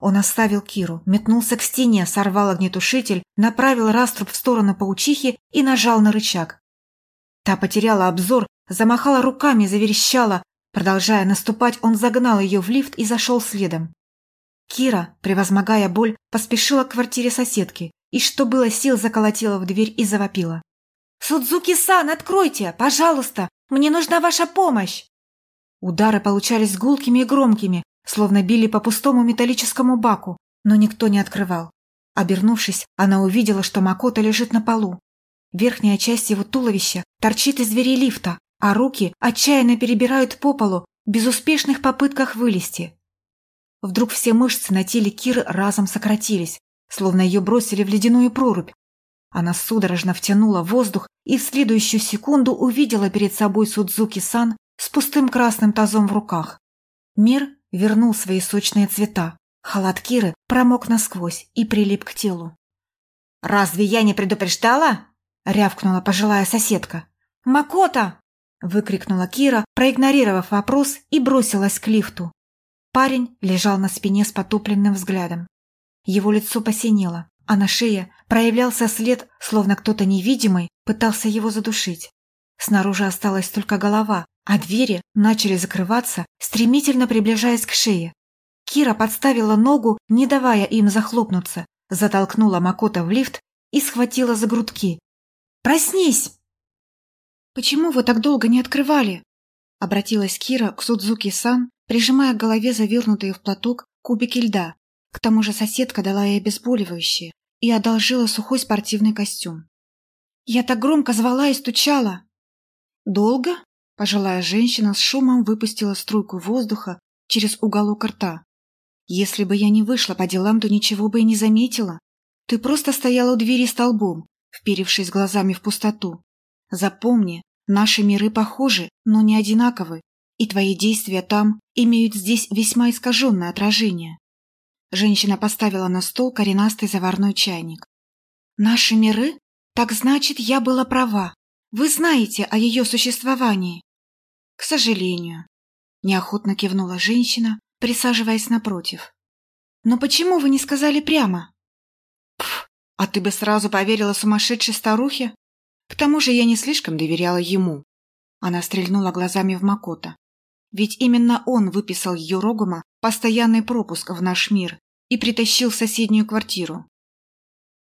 Он оставил Киру, метнулся к стене, сорвал огнетушитель, направил раструб в сторону паучихи и нажал на рычаг. Та потеряла обзор, замахала руками, заверещала. Продолжая наступать, он загнал ее в лифт и зашел следом. Кира, превозмогая боль, поспешила к квартире соседки и, что было сил, заколотила в дверь и завопила. «Судзуки-сан, откройте! Пожалуйста! Мне нужна ваша помощь!» Удары получались гулкими и громкими, словно били по пустому металлическому баку, но никто не открывал. Обернувшись, она увидела, что Макото лежит на полу. Верхняя часть его туловища торчит из двери лифта, а руки отчаянно перебирают по полу в безуспешных попытках вылезти. Вдруг все мышцы на теле Киры разом сократились, словно ее бросили в ледяную прорубь. Она судорожно втянула воздух и в следующую секунду увидела перед собой Судзуки-сан с пустым красным тазом в руках. Мир вернул свои сочные цвета. Халат Киры промок насквозь и прилип к телу. «Разве я не предупреждала?» рявкнула пожилая соседка. «Макота!» – выкрикнула Кира, проигнорировав вопрос и бросилась к лифту. Парень лежал на спине с потупленным взглядом. Его лицо посинело, а на шее проявлялся след, словно кто-то невидимый пытался его задушить. Снаружи осталась только голова, а двери начали закрываться, стремительно приближаясь к шее. Кира подставила ногу, не давая им захлопнуться, затолкнула Макота в лифт и схватила за грудки, Проснись!» «Почему вы так долго не открывали?» Обратилась Кира к Судзуки-сан, прижимая к голове завернутые в платок кубики льда. К тому же соседка дала ей обезболивающее и одолжила сухой спортивный костюм. «Я так громко звала и стучала!» «Долго?» – пожилая женщина с шумом выпустила струйку воздуха через уголок рта. «Если бы я не вышла по делам, то ничего бы и не заметила. Ты просто стояла у двери столбом, вперившись глазами в пустоту. Запомни, наши миры похожи, но не одинаковы, и твои действия там имеют здесь весьма искаженное отражение. Женщина поставила на стол коренастый заварной чайник. «Наши миры? Так значит, я была права. Вы знаете о ее существовании?» «К сожалению», – неохотно кивнула женщина, присаживаясь напротив. «Но почему вы не сказали прямо?» А ты бы сразу поверила сумасшедшей старухе? К тому же я не слишком доверяла ему. Она стрельнула глазами в Макота. Ведь именно он выписал ее Рогума постоянный пропуск в наш мир и притащил в соседнюю квартиру.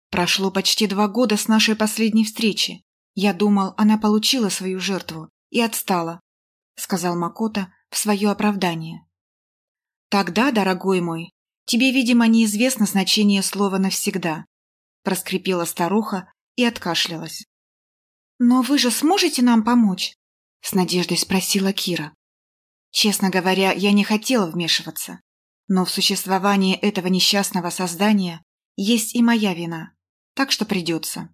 Прошло почти два года с нашей последней встречи. Я думал, она получила свою жертву и отстала, сказал Макота в свое оправдание. Тогда, дорогой мой, тебе, видимо, неизвестно значение слова «навсегда» проскрипела старуха и откашлялась. «Но вы же сможете нам помочь?» – с надеждой спросила Кира. Честно говоря, я не хотела вмешиваться, но в существовании этого несчастного создания есть и моя вина, так что придется.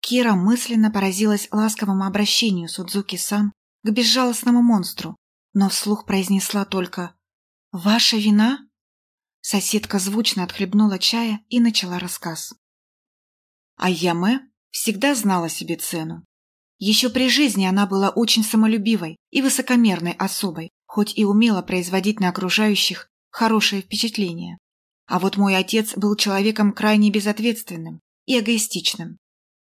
Кира мысленно поразилась ласковому обращению Судзуки-сан к безжалостному монстру, но вслух произнесла только «Ваша вина?» Соседка звучно отхлебнула чая и начала рассказ. А Яме всегда знала себе цену. Еще при жизни она была очень самолюбивой и высокомерной особой, хоть и умела производить на окружающих хорошее впечатление. А вот мой отец был человеком крайне безответственным и эгоистичным.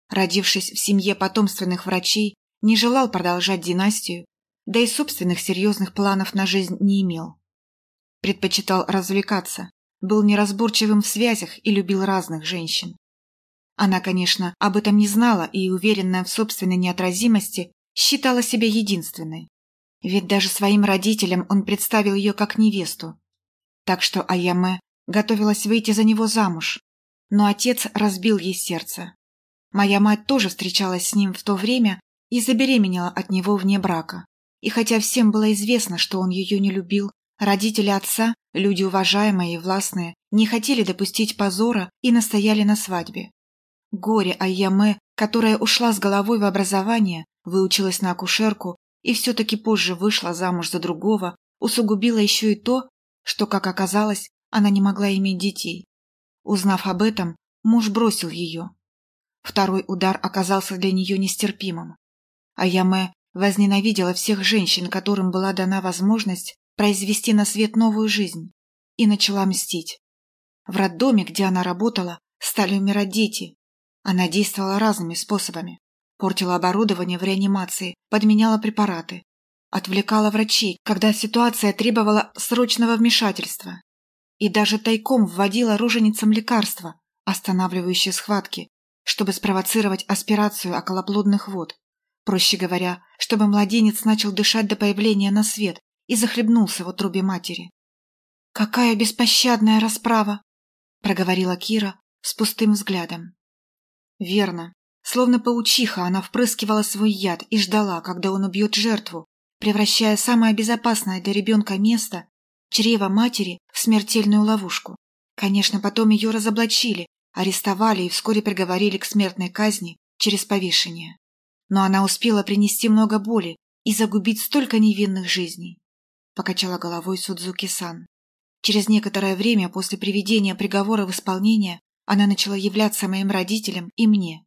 Родившись в семье потомственных врачей, не желал продолжать династию, да и собственных серьезных планов на жизнь не имел. Предпочитал развлекаться, был неразборчивым в связях и любил разных женщин. Она, конечно, об этом не знала и, уверенная в собственной неотразимости, считала себя единственной. Ведь даже своим родителям он представил ее как невесту. Так что Аяме готовилась выйти за него замуж, но отец разбил ей сердце. Моя мать тоже встречалась с ним в то время и забеременела от него вне брака. И хотя всем было известно, что он ее не любил, родители отца, люди уважаемые и властные, не хотели допустить позора и настояли на свадьбе. Горе Айяме, которая ушла с головой в образование, выучилась на акушерку и все-таки позже вышла замуж за другого, усугубила еще и то, что, как оказалось, она не могла иметь детей. Узнав об этом, муж бросил ее. Второй удар оказался для нее нестерпимым. Аяме возненавидела всех женщин, которым была дана возможность произвести на свет новую жизнь, и начала мстить. В роддоме, где она работала, стали умирать дети, она действовала разными способами. Портила оборудование в реанимации, подменяла препараты. Отвлекала врачей, когда ситуация требовала срочного вмешательства. И даже тайком вводила роженицам лекарства, останавливающие схватки, чтобы спровоцировать аспирацию околоплодных вод. Проще говоря, чтобы младенец начал дышать до появления на свет и захлебнулся в утробе матери. «Какая беспощадная расправа!» – проговорила Кира с пустым взглядом. Верно. Словно паучиха, она впрыскивала свой яд и ждала, когда он убьет жертву, превращая самое безопасное для ребенка место, чрево матери, в смертельную ловушку. Конечно, потом ее разоблачили, арестовали и вскоре приговорили к смертной казни через повешение. Но она успела принести много боли и загубить столько невинных жизней. Покачала головой Судзуки-сан. Через некоторое время после приведения приговора в исполнение она начала являться моим родителям и мне.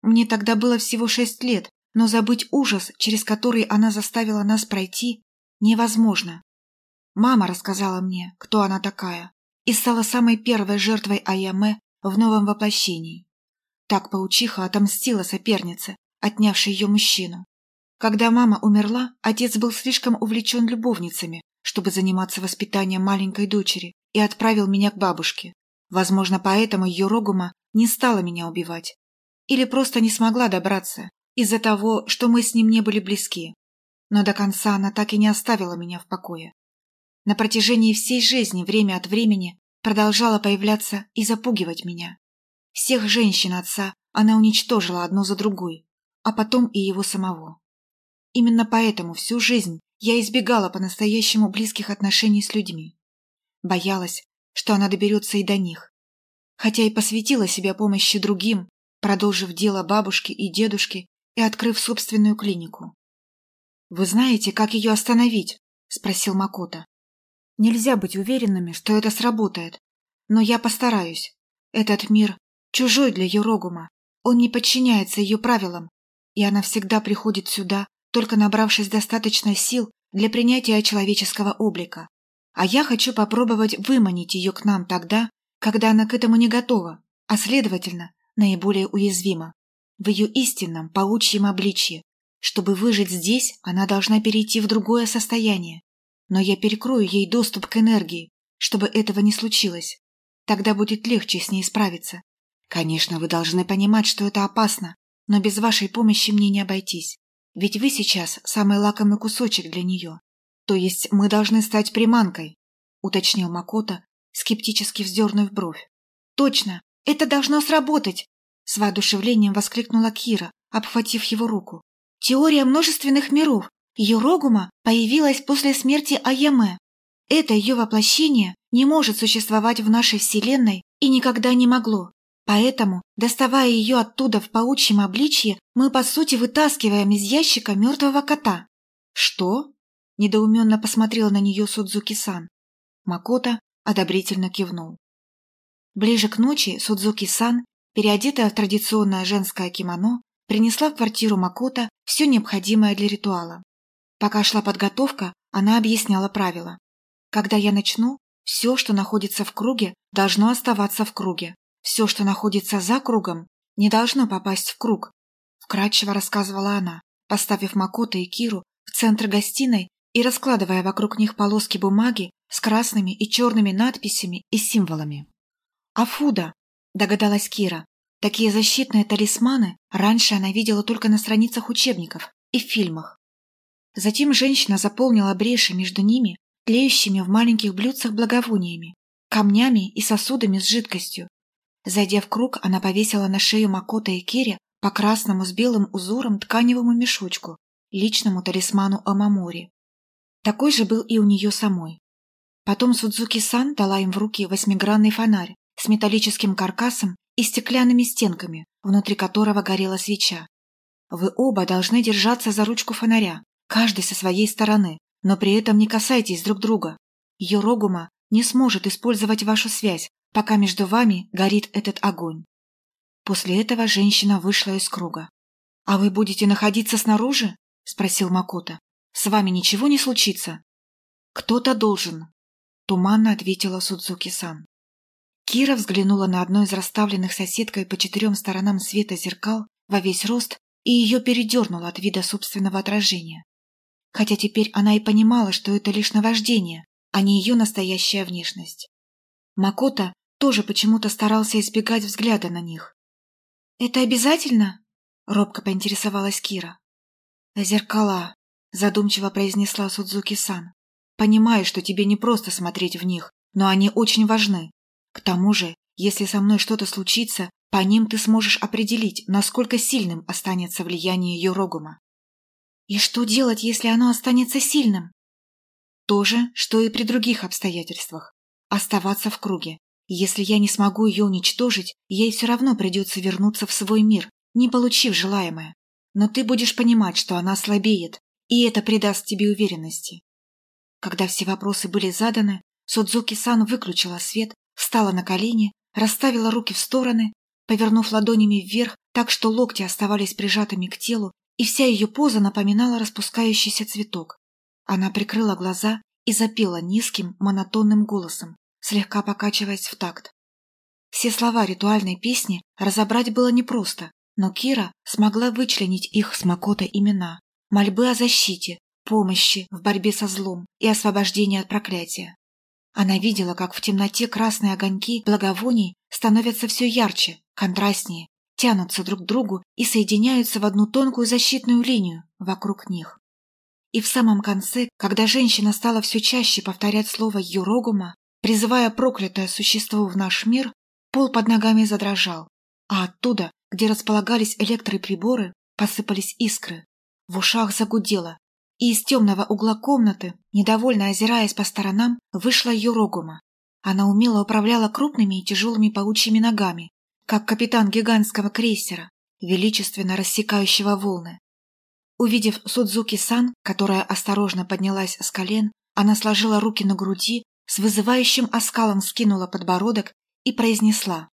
Мне тогда было всего шесть лет, но забыть ужас, через который она заставила нас пройти, невозможно. Мама рассказала мне, кто она такая, и стала самой первой жертвой Аяме в новом воплощении. Так паучиха отомстила сопернице, отнявшей ее мужчину. Когда мама умерла, отец был слишком увлечен любовницами, чтобы заниматься воспитанием маленькой дочери, и отправил меня к бабушке. Возможно, поэтому Юрогума не стала меня убивать. Или просто не смогла добраться, из-за того, что мы с ним не были близки. Но до конца она так и не оставила меня в покое. На протяжении всей жизни время от времени продолжала появляться и запугивать меня. Всех женщин отца она уничтожила одну за другой, а потом и его самого. Именно поэтому всю жизнь я избегала по-настоящему близких отношений с людьми. Боялась, что она доберется и до них. Хотя и посвятила себя помощи другим, продолжив дело бабушки и дедушки и открыв собственную клинику. «Вы знаете, как ее остановить?» – спросил Макота. «Нельзя быть уверенными, что это сработает, но я постараюсь. Этот мир чужой для Юрогума, он не подчиняется ее правилам, и она всегда приходит сюда, только набравшись достаточно сил для принятия человеческого облика. А я хочу попробовать выманить ее к нам тогда, когда она к этому не готова, а, следовательно, наиболее уязвима, в ее истинном паучьем обличье. Чтобы выжить здесь, она должна перейти в другое состояние. Но я перекрою ей доступ к энергии, чтобы этого не случилось. Тогда будет легче с ней справиться. Конечно, вы должны понимать, что это опасно, но без вашей помощи мне не обойтись. Ведь вы сейчас самый лакомый кусочек для нее. То есть мы должны стать приманкой, уточнил Макота, скептически вздернув бровь. Точно, это должно сработать, с воодушевлением воскликнула Кира, обхватив его руку. Теория множественных миров Юрогума появилась после смерти Аяме. Это ее воплощение не может существовать в нашей Вселенной и никогда не могло. Поэтому, доставая ее оттуда в паучьем обличье, мы, по сути, вытаскиваем из ящика мертвого кота. Что? Недоуменно посмотрела на нее Судзуки-сан. Макота одобрительно кивнул. Ближе к ночи Судзуки-сан, переодетая в традиционное женское кимоно, принесла в квартиру Макота все необходимое для ритуала. Пока шла подготовка, она объясняла правила. Когда я начну, все, что находится в круге, должно оставаться в круге. Все, что находится за кругом, не должно попасть в круг, вкратчиво рассказывала она, поставив Макото и Киру в центр гостиной и раскладывая вокруг них полоски бумаги с красными и черными надписями и символами. «Афуда», — догадалась Кира. Такие защитные талисманы раньше она видела только на страницах учебников и фильмах. Затем женщина заполнила бреши между ними, тлеющими в маленьких блюдцах благовониями, камнями и сосудами с жидкостью. Зайдя в круг, она повесила на шею Макота и Кире по красному с белым узором тканевому мешочку, личному талисману Амамори. Такой же был и у нее самой. Потом Судзуки-сан дала им в руки восьмигранный фонарь с металлическим каркасом и стеклянными стенками, внутри которого горела свеча. Вы оба должны держаться за ручку фонаря, каждый со своей стороны, но при этом не касайтесь друг друга. Йорогума не сможет использовать вашу связь, пока между вами горит этот огонь. После этого женщина вышла из круга. «А вы будете находиться снаружи?» – спросил Макота. «С вами ничего не случится?» «Кто-то должен», – туманно ответила Судзуки-сан. Кира взглянула на одно из расставленных соседкой по четырем сторонам света зеркал во весь рост и ее передернуло от вида собственного отражения. Хотя теперь она и понимала, что это лишь наваждение, а не ее настоящая внешность. Макота тоже почему-то старался избегать взгляда на них. «Это обязательно?» — робко поинтересовалась Кира. «Зеркала», — задумчиво произнесла Судзуки-сан. «Понимаю, что тебе не просто смотреть в них, но они очень важны. К тому же, если со мной что-то случится, по ним ты сможешь определить, насколько сильным останется влияние Йорогума. И что делать, если оно останется сильным? То же, что и при других обстоятельствах. Оставаться в круге. Если я не смогу ее уничтожить, ей все равно придется вернуться в свой мир, не получив желаемое. Но ты будешь понимать, что она слабеет, и это придаст тебе уверенности. Когда все вопросы были заданы, Судзуки-сан выключила свет, встала на колени, расставила руки в стороны, повернув ладонями вверх так, что локти оставались прижатыми к телу, и вся ее поза напоминала распускающийся цветок. Она прикрыла глаза и запела низким, монотонным голосом, слегка покачиваясь в такт. Все слова ритуальной песни разобрать было непросто, но Кира смогла вычленить их с Макото имена, мольбы о защите, помощи в борьбе со злом и освобождении от проклятия. Она видела, как в темноте красные огоньки благовоний становятся все ярче, контрастнее, тянутся друг к другу и соединяются в одну тонкую защитную линию вокруг них. И в самом конце, когда женщина стала все чаще повторять слово «юрогума», призывая проклятое существо в наш мир, пол под ногами задрожал, а оттуда, где располагались электроприборы, посыпались искры. В ушах загудело, и из темного угла комнаты, недовольно озираясь по сторонам, вышла Юрогума. Она умело управляла крупными и тяжелыми паучьими ногами, как капитан гигантского крейсера, величественно рассекающего волны. Увидев Судзуки-сан, которая осторожно поднялась с колен, она сложила руки на груди, с вызывающим оскалом скинула подбородок и произнесла.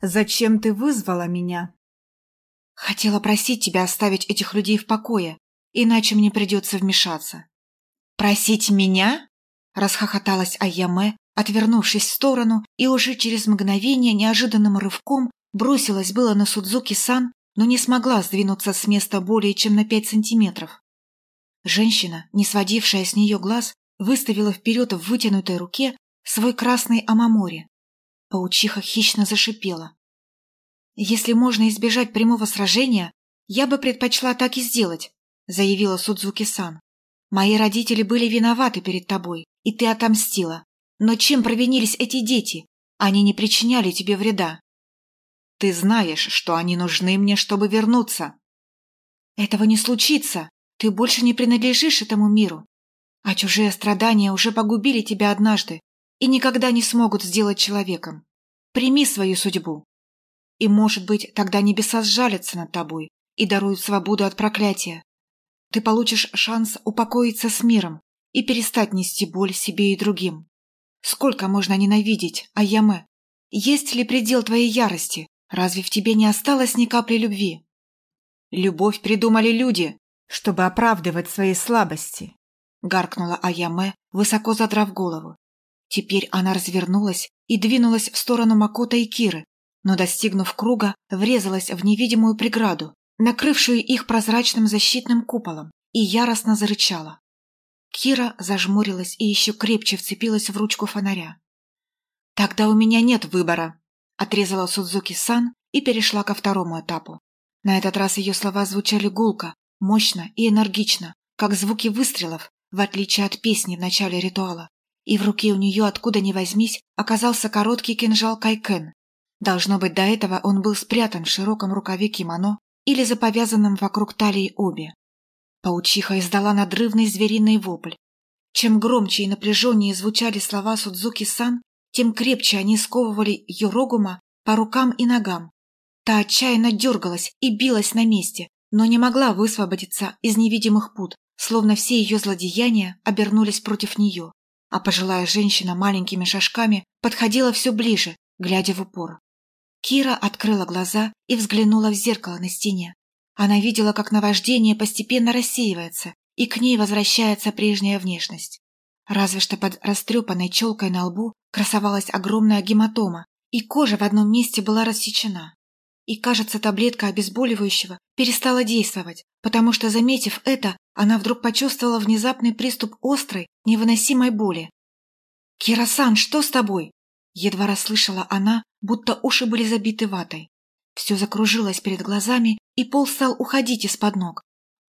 «Зачем ты вызвала меня?» «Хотела просить тебя оставить этих людей в покое, иначе мне придется вмешаться». «Просить меня?» – расхохоталась Айяме, отвернувшись в сторону, и уже через мгновение неожиданным рывком бросилась было на Судзуки-сан, но не смогла сдвинуться с места более чем на пять сантиметров. Женщина, не сводившая с нее глаз, выставила вперед в вытянутой руке свой красный амамори. Паучиха хищно зашипела. «Если можно избежать прямого сражения, я бы предпочла так и сделать», заявила Судзуки-сан. «Мои родители были виноваты перед тобой, и ты отомстила. Но чем провинились эти дети? Они не причиняли тебе вреда. Ты знаешь, что они нужны мне, чтобы вернуться. Этого не случится. Ты больше не принадлежишь этому миру. А чужие страдания уже погубили тебя однажды и никогда не смогут сделать человеком. Прими свою судьбу. И, может быть, тогда небеса сжалятся над тобой и даруют свободу от проклятия. Ты получишь шанс упокоиться с миром и перестать нести боль себе и другим. Сколько можно ненавидеть, Аяме? Есть ли предел твоей ярости? Разве в тебе не осталось ни капли любви? Любовь придумали люди, чтобы оправдывать свои слабости, гаркнула Аяме, высоко задрав голову. Теперь она развернулась и двинулась в сторону Макота и Киры, но, достигнув круга, врезалась в невидимую преграду, накрывшую их прозрачным защитным куполом, и яростно зарычала. Кира зажмурилась и еще крепче вцепилась в ручку фонаря. «Тогда у меня нет выбора», — отрезала Судзуки-сан и перешла ко второму этапу. На этот раз ее слова звучали гулко, мощно и энергично, как звуки выстрелов, в отличие от песни в начале ритуала. И в руке у нее, откуда ни возьмись, оказался короткий кинжал Кайкен. Должно быть, до этого он был спрятан в широком рукаве кимоно или за повязанным вокруг талии обе. Паучиха издала надрывный звериный вопль. Чем громче и напряженнее звучали слова Судзуки-сан, тем крепче они сковывали Йорогума по рукам и ногам. Та отчаянно дергалась и билась на месте, но не могла высвободиться из невидимых пут, словно все ее злодеяния обернулись против нее, а пожилая женщина маленькими шажками подходила все ближе, глядя в упор. Кира открыла глаза и взглянула в зеркало на стене. Она видела, как наваждение постепенно рассеивается, и к ней возвращается прежняя внешность. Разве что под растрепанной челкой на лбу красовалась огромная гематома, и кожа в одном месте была рассечена. И, кажется, таблетка обезболивающего перестала действовать, потому что, заметив это, она вдруг почувствовала внезапный приступ острой, невыносимой боли. «Кирасан, что с тобой?» Едва расслышала она, будто уши были забиты ватой. Все закружилось перед глазами, и пол стал уходить из-под ног.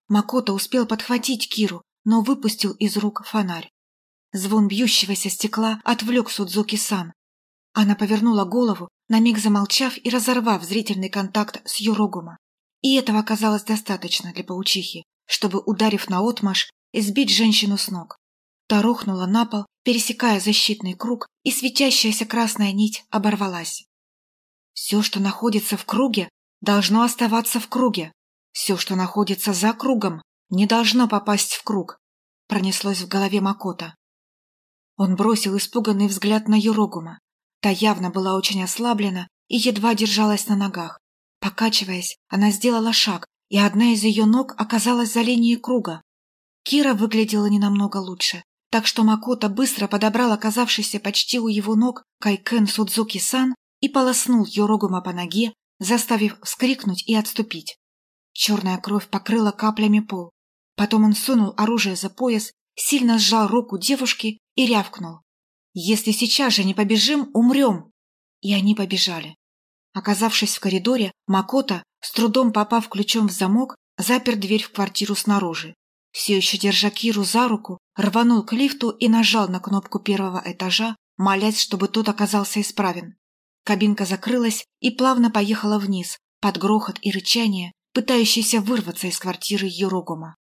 Макото успел подхватить Киру, но выпустил из рук фонарь. Звон бьющегося стекла отвлек Судзуки-сан. Она повернула голову, на миг замолчав и разорвав зрительный контакт с Юрогума. И этого оказалось достаточно для паучихи, чтобы, ударив наотмашь, избить женщину с ног. Та рухнула на пол, пересекая защитный круг, и светящаяся красная нить оборвалась. Все, что находится в круге, должно оставаться в круге. Все, что находится за кругом, не должно попасть в круг, пронеслось в голове Макота. Он бросил испуганный взгляд на Юрогума. Та явно была очень ослаблена и едва держалась на ногах. Покачиваясь, она сделала шаг, и одна из ее ног оказалась за линией круга. Кира выглядела не намного лучше, так что Макото быстро подобрал оказавшийся почти у его ног Кайкен Судзуки-сан и полоснул Йорогума по ноге, заставив вскрикнуть и отступить. Черная кровь покрыла каплями пол. Потом он сунул оружие за пояс, сильно сжал руку девушки и рявкнул. «Если сейчас же не побежим, умрем!» И они побежали. Оказавшись в коридоре, Макота, с трудом попав ключом в замок, запер дверь в квартиру снаружи. Все еще держа Киру за руку, рванул к лифту и нажал на кнопку первого этажа, молясь, чтобы тот оказался исправен. Кабинка закрылась и плавно поехала вниз, под грохот и рычание, пытающийся вырваться из квартиры Юрогума.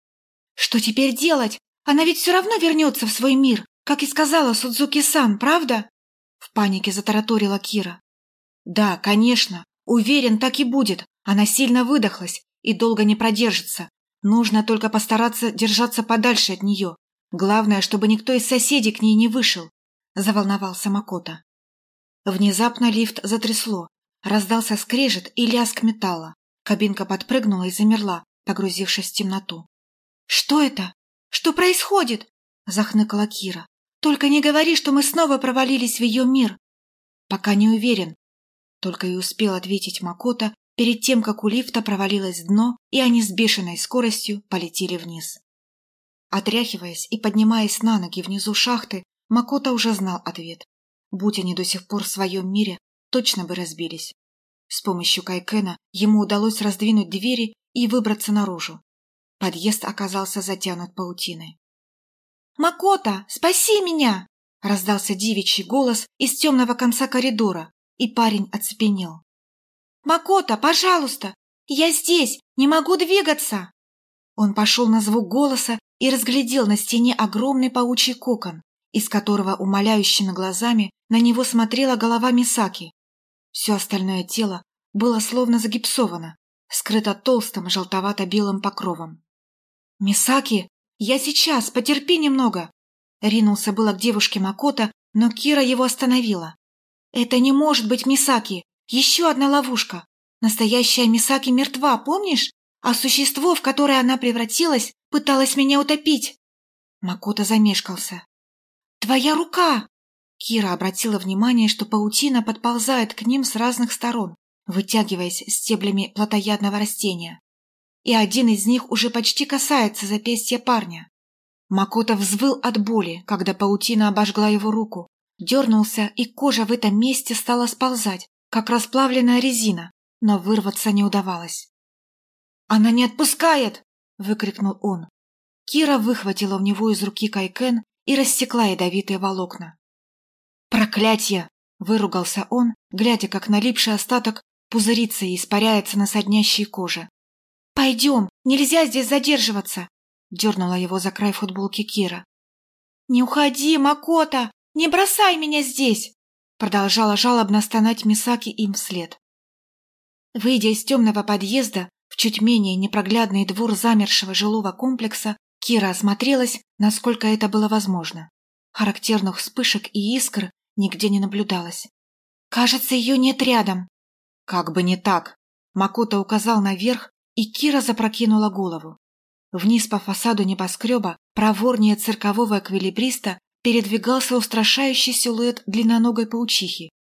«Что теперь делать? Она ведь все равно вернется в свой мир, как и сказала Судзуки-сан, правда?» В панике затараторила Кира. «Да, конечно. Уверен, так и будет. Она сильно выдохлась и долго не продержится. Нужно только постараться держаться подальше от нее. Главное, чтобы никто из соседей к ней не вышел», – заволновался Макота. Внезапно лифт затрясло. Раздался скрежет и лязг металла. Кабинка подпрыгнула и замерла, погрузившись в темноту. «Что это? Что происходит?» – захныкала Кира. «Только не говори, что мы снова провалились в ее мир!» «Пока не уверен», – только и успел ответить Макота перед тем, как у лифта провалилось дно, и они с бешеной скоростью полетели вниз. Отряхиваясь и поднимаясь на ноги внизу шахты, Макота уже знал ответ. Будь они до сих пор в своем мире, точно бы разбились. С помощью Кайкена ему удалось раздвинуть двери и выбраться наружу. Подъезд оказался затянут паутиной. «Макота, спаси меня!» – раздался девичий голос из темного конца коридора, и парень оцепенел. «Макота, пожалуйста! Я здесь! Не могу двигаться!» Он пошел на звук голоса и разглядел на стене огромный паучий кокон, из которого умоляющими глазами на него смотрела голова Мисаки. Все остальное тело было словно загипсовано, скрыто толстым желтовато-белым покровом. «Мисаки, я сейчас, потерпи немного!» Ринулся было к девушке Макота, но Кира его остановила. «Это не может быть Мисаки! Еще одна ловушка! Настоящая Мисаки мертва, помнишь? А существо, в которое она превратилась, пыталась меня утопить!» Макота замешкался. «Твоя рука!» Кира обратила внимание, что паутина подползает к ним с разных сторон, вытягиваясь стеблями плотоядного растения. И один из них уже почти касается запястья парня. Макота взвыл от боли, когда паутина обожгла его руку, дернулся, и кожа в этом месте стала сползать, как расплавленная резина, но вырваться не удавалось. «Она не отпускает!» — выкрикнул он. Кира выхватила у него из руки кайкен и рассекла ядовитые волокна. «Проклятье!» — выругался он, глядя, как налипший остаток пузырится и испаряется на соднящей коже. «Пойдем, нельзя здесь задерживаться!» — дернула его за край футболки Кира. «Не уходи, Макота! Не бросай меня здесь!» Продолжала жалобно стонать Мисаки им вслед. Выйдя из темного подъезда в чуть менее непроглядный двор замершего жилого комплекса, Кира осмотрелась, насколько это было возможно. Характерных вспышек и искр нигде не наблюдалось. «Кажется, ее нет рядом». «Как бы не так!» Макота указал наверх, и Кира запрокинула голову. Вниз по фасаду небоскреба, проворнее циркового эквилибриста, передвигался устрашающий силуэт длинноногой паучихи.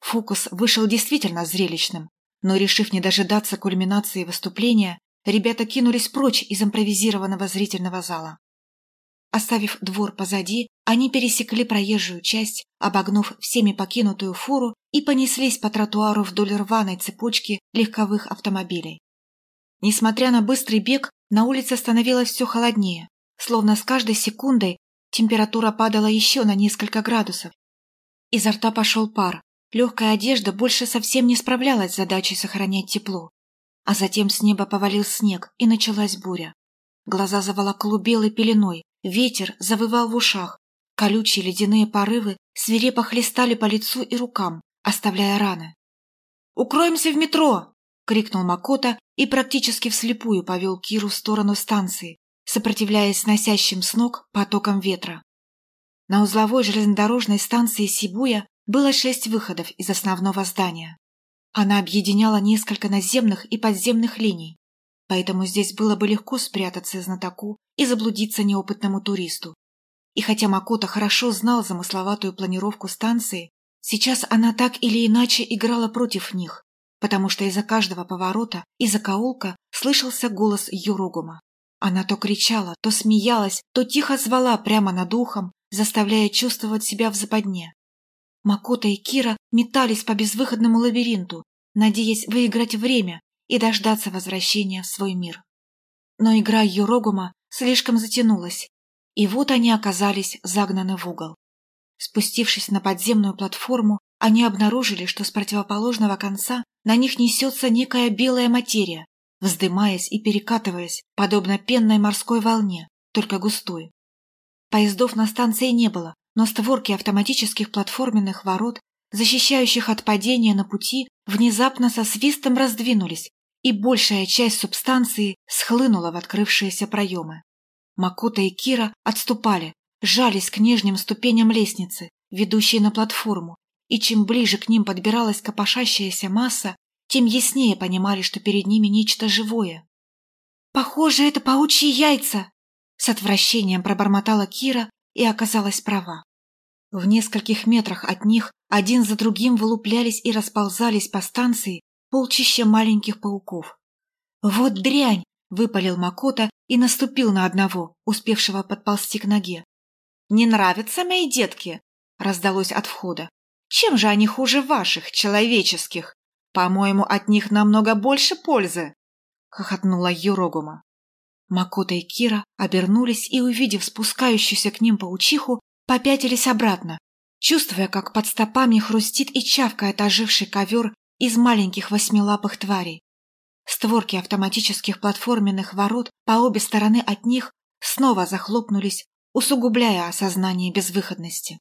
Фокус вышел действительно зрелищным, но, решив не дожидаться кульминации выступления, ребята кинулись прочь из импровизированного зрительного зала. Оставив двор позади, они пересекли проезжую часть, обогнув всеми покинутую фуру и понеслись по тротуару вдоль рваной цепочки легковых автомобилей. Несмотря на быстрый бег, на улице становилось все холоднее, словно с каждой секундой Температура падала еще на несколько градусов. Изо рта пошел пар. Легкая одежда больше совсем не справлялась с задачей сохранять тепло. А затем с неба повалил снег, и началась буря. Глаза заволокло белой пеленой, ветер завывал в ушах. Колючие ледяные порывы свирепо хлестали по лицу и рукам, оставляя раны. «Укроемся в метро!» — крикнул Макота и практически вслепую повел Киру в сторону станции, сопротивляясь сносящим с ног потокам ветра. На узловой железнодорожной станции Сибуя было шесть выходов из основного здания. Она объединяла несколько наземных и подземных линий, поэтому здесь было бы легко спрятаться знатоку и заблудиться неопытному туристу. И хотя Макото хорошо знал замысловатую планировку станции, сейчас она так или иначе играла против них, потому что из-за каждого поворота и закоулка слышался голос Юрогума. Она то кричала, то смеялась, то тихо звала прямо над ухом, заставляя чувствовать себя в западне. Макота и Кира метались по безвыходному лабиринту, надеясь выиграть время и дождаться возвращения в свой мир. Но игра Юрогума слишком затянулась, и вот они оказались загнаны в угол. Спустившись на подземную платформу, они обнаружили, что с противоположного конца на них несется некая белая материя, вздымаясь и перекатываясь, подобно пенной морской волне, только густой. Поездов на станции не было, но створки автоматических платформенных ворот, защищающих от падения на пути, внезапно со свистом раздвинулись, и большая часть субстанции схлынула в открывшиеся проемы. Макута и Кира отступали, жались к нижним ступеням лестницы, ведущей на платформу, и чем ближе к ним подбиралась копошащаяся масса, тем яснее понимали, что перед ними нечто живое. «Похоже, это паучьи яйца!» С отвращением пробормотала Кира и оказалась права. В нескольких метрах от них один за другим вылуплялись и расползались по станции полчища маленьких пауков. «Вот дрянь!» — выпалил Макота и наступил на одного, успевшего подползти к ноге. «Не нравятся мои детки?» — раздалось от входа. «Чем же они хуже ваших, человеческих?» По-моему, от них намного больше пользы, — хохотнула Юрогума. Макота и Кира обернулись и, увидев спускающуюся к ним паучиху, попятились обратно, чувствуя, как под стопами хрустит и чавкает оживший ковер из маленьких восьмилапых тварей. Створки автоматических платформенных ворот по обе стороны от них снова захлопнулись, усугубляя осознание безвыходности.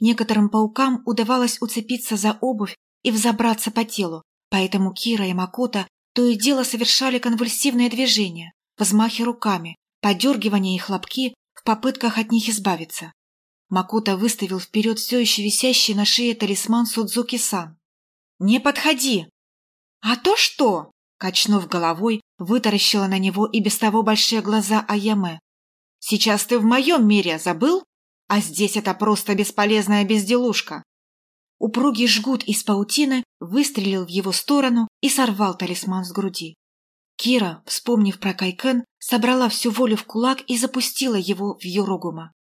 Некоторым паукам удавалось уцепиться за обувь и взобраться по телу, Поэтому Кира и Макота то и дело совершали конвульсивные движения, взмахи руками, подергивания и хлопки в попытках от них избавиться. Макота выставил вперед все еще висящий на шее талисман Судзуки-сан. «Не подходи!» «А то что?» Качнув головой, вытаращила на него и без того большие глаза Аяме. «Сейчас ты в моем мире, забыл? А здесь это просто бесполезная безделушка!» Упругий жгут из паутины выстрелил в его сторону и сорвал талисман с груди. Кира, вспомнив про Кайкен, собрала всю волю в кулак и запустила его в Юругума.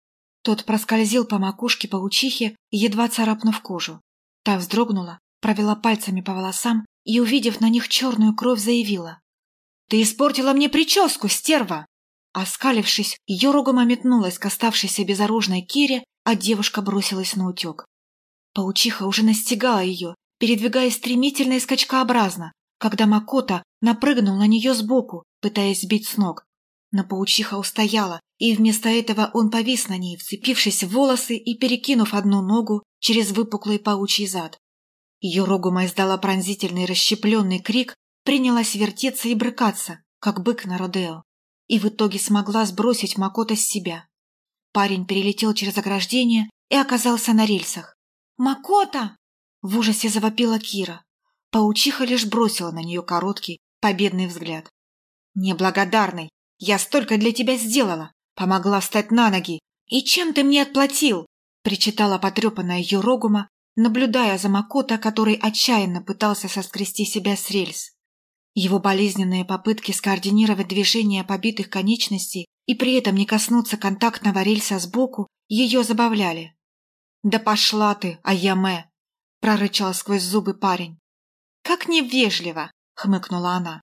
Тот проскользил по макушке паучихи, едва царапнув кожу. Та вздрогнула, провела пальцами по волосам и, увидев на них черную кровь, заявила. «Ты испортила мне прическу, стерва!» Оскалившись, Йоругама метнулась к оставшейся безоружной Кире, а девушка бросилась на утек. Паучиха уже настигала ее, передвигаясь стремительно и скачкообразно, когда Макота напрыгнул на нее сбоку, пытаясь сбить с ног. Но паучиха устояла, и вместо этого он повис на ней, вцепившись в волосы и перекинув одну ногу через выпуклый паучий зад. Ее рогума издала пронзительный расщепленный крик, принялась вертеться и брыкаться, как бык на Родео, и в итоге смогла сбросить Макота с себя. Парень перелетел через ограждение и оказался на рельсах. «Макота!» — в ужасе завопила Кира. Паучиха лишь бросила на нее короткий, победный взгляд. «Неблагодарный! Я столько для тебя сделала! Помогла встать на ноги! И чем ты мне отплатил?» — причитала потрепанная ее рогума, наблюдая за Макото, который отчаянно пытался соскрести себя с рельс. Его болезненные попытки скоординировать движение побитых конечностей и при этом не коснуться контактного рельса сбоку ее забавляли. «Да пошла ты, Аяме!» – прорычал сквозь зубы парень. «Как невежливо!» – хмыкнула она.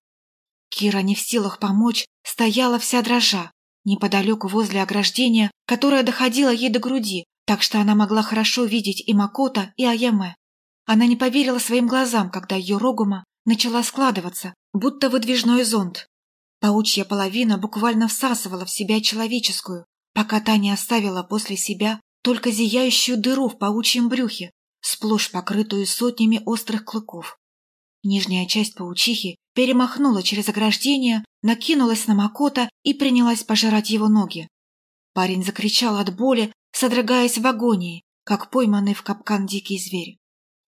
Кира не в силах помочь, стояла вся дрожа, неподалеку возле ограждения, которое доходило ей до груди, так что она могла хорошо видеть и Макота, и Аяме. Она не поверила своим глазам, когда ее рогума начала складываться, будто выдвижной зонт. Паучья половина буквально всасывала в себя человеческую, пока та не оставила после себя только зияющую дыру в паучьем брюхе, сплошь покрытую сотнями острых клыков. Нижняя часть паучихи перемахнула через ограждение, накинулась на Макота и принялась пожирать его ноги. Парень закричал от боли, содрогаясь в агонии, как пойманный в капкан дикий зверь.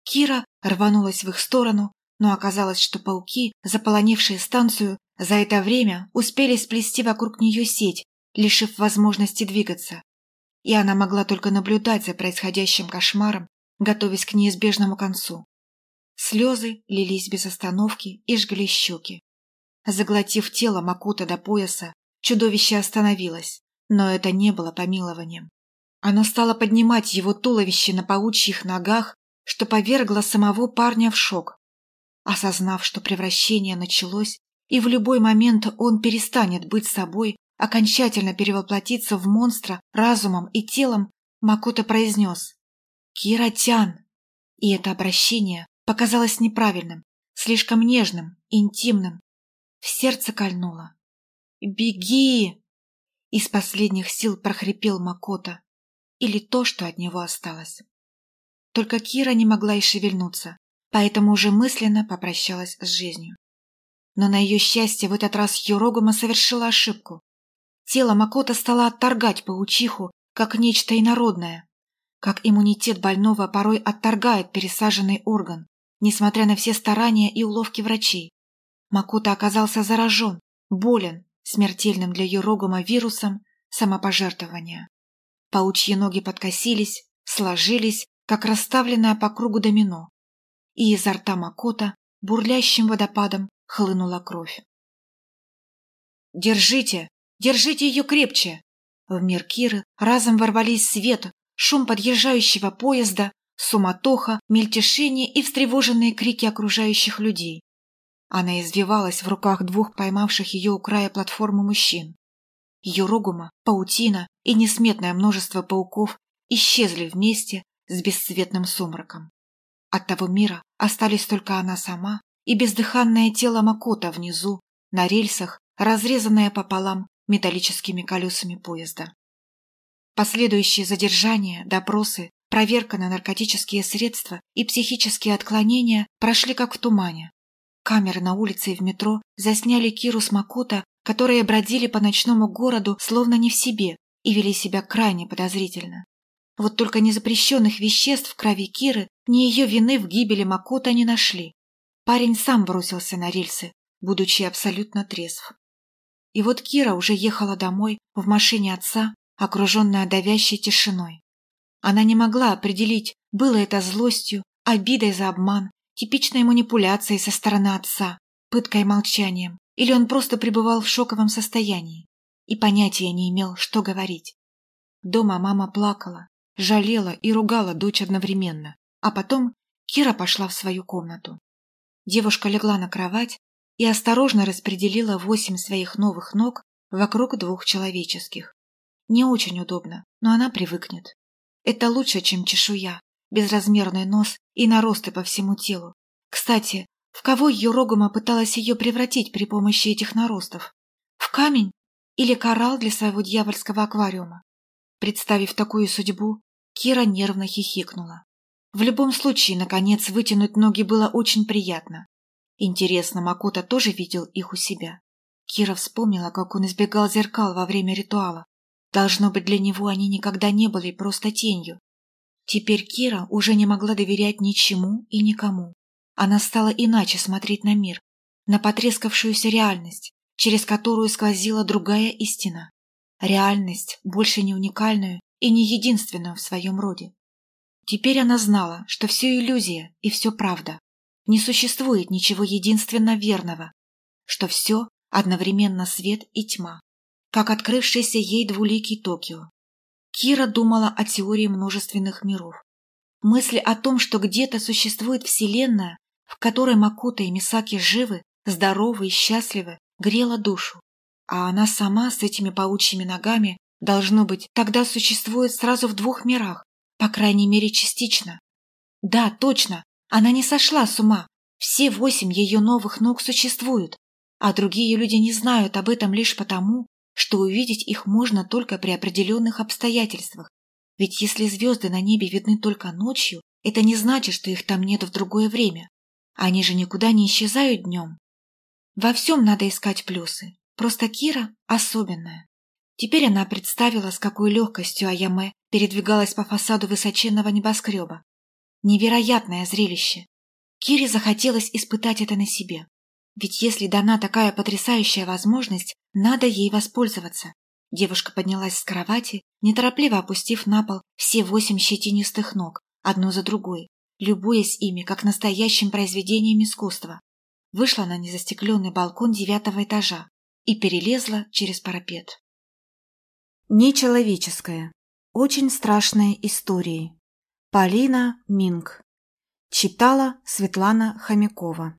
Кира рванулась в их сторону, но оказалось, что пауки, заполонившие станцию, за это время успели сплести вокруг нее сеть, лишив возможности двигаться. И она могла только наблюдать за происходящим кошмаром, готовясь к неизбежному концу. Слезы лились без остановки и жгли щеки. Заглотив тело Макута до пояса, чудовище остановилось, но это не было помилованием. Оно стало поднимать его туловище на паучьих ногах, что повергло самого парня в шок. Осознав, что превращение началось, и в любой момент он перестанет быть собой, окончательно перевоплотиться в монстра разумом и телом, Макута произнес «Киратян!» И это обращение показалось неправильным, слишком нежным, интимным. В сердце кольнуло. «Беги!» Из последних сил прохрипел Макота или то, что от него осталось. Только Кира не могла и шевельнуться, поэтому уже мысленно попрощалась с жизнью. Но на ее счастье в этот раз Юрогума совершила ошибку. Тело Макота стало отторгать паучиху, как нечто инородное. Как иммунитет больного порой отторгает пересаженный орган, несмотря на все старания и уловки врачей. Макота оказался заражен, болен, смертельным для Юрогума вирусом самопожертвования. Паучьи ноги подкосились, сложились, как расставленное по кругу домино, и изо рта Макота бурлящим водопадом хлынула кровь. «Держите! Держите ее крепче!» В мир Киры разом ворвались свет, шум подъезжающего поезда, суматоха, мельтешение и встревоженные крики окружающих людей. Она извивалась в руках двух поймавших ее у края платформы мужчин. Ее рогума, паутина и несметное множество пауков исчезли вместе с бесцветным сумраком. От того мира остались только она сама и бездыханное тело Макота внизу, на рельсах, разрезанное пополам металлическими колесами поезда. Последующие задержания, допросы, проверка на наркотические средства и психические отклонения прошли как в тумане, Камеры на улице и в метро засняли Киру с Макото, которые бродили по ночному городу словно не в себе и вели себя крайне подозрительно. Вот только незапрещенных веществ в крови Киры ни ее вины в гибели Макото не нашли. Парень сам бросился на рельсы, будучи абсолютно трезв. И вот Кира уже ехала домой в машине отца, окруженная давящей тишиной. Она не могла определить, было это злостью, обидой за обман, типичной манипуляцией со стороны отца, пыткой молчанием, или он просто пребывал в шоковом состоянии и понятия не имел, что говорить. Дома мама плакала, жалела и ругала дочь одновременно, а потом Кира пошла в свою комнату. Девушка легла на кровать и осторожно распределила восемь своих новых ног вокруг двух человеческих. Не очень удобно, но она привыкнет. Это лучше, чем чешуя, безразмерный нос и наросты по всему телу. Кстати, в кого Юрогума пыталась ее превратить при помощи этих наростов? В камень или коралл для своего дьявольского аквариума? Представив такую судьбу, Кира нервно хихикнула. В любом случае, наконец, вытянуть ноги было очень приятно. Интересно, Макота тоже видел их у себя? Кира вспомнила, как он избегал зеркал во время ритуала. Должно быть, для него они никогда не были просто тенью. Теперь Кира уже не могла доверять ничему и никому. Она стала иначе смотреть на мир, на потрескавшуюся реальность, через которую сквозила другая истина. Реальность, больше не уникальную и не единственную в своем роде. Теперь она знала, что все иллюзия и все правда. Не существует ничего единственно верного, что все одновременно свет и тьма, как открывшийся ей двуликий Токио. Кира думала о теории множественных миров. Мысли о том, что где-то существует Вселенная, в которой Макута и Мисаки живы, здоровы и счастливы, грела душу. А она сама с этими паучьими ногами, должно быть, тогда существует сразу в двух мирах, по крайней мере частично. Да, точно, она не сошла с ума. Все восемь ее новых ног существуют, а другие люди не знают об этом лишь потому, что увидеть их можно только при определенных обстоятельствах. Ведь если звезды на небе видны только ночью, это не значит, что их там нет в другое время. Они же никуда не исчезают днем. Во всем надо искать плюсы. Просто Кира особенная. Теперь она представила, с какой легкостью Аяме передвигалась по фасаду высоченного небоскреба. Невероятное зрелище. Кире захотелось испытать это на себе. Ведь если дана такая потрясающая возможность, надо ей воспользоваться. Девушка поднялась с кровати, неторопливо опустив на пол все восемь щетинистых ног, одну за другой, любуясь ими, как настоящим произведением искусства. Вышла на незастекленный балкон девятого этажа и перелезла через парапет. Нечеловеческое. Очень страшные истории. Полина Минг. Читала Светлана Хомякова.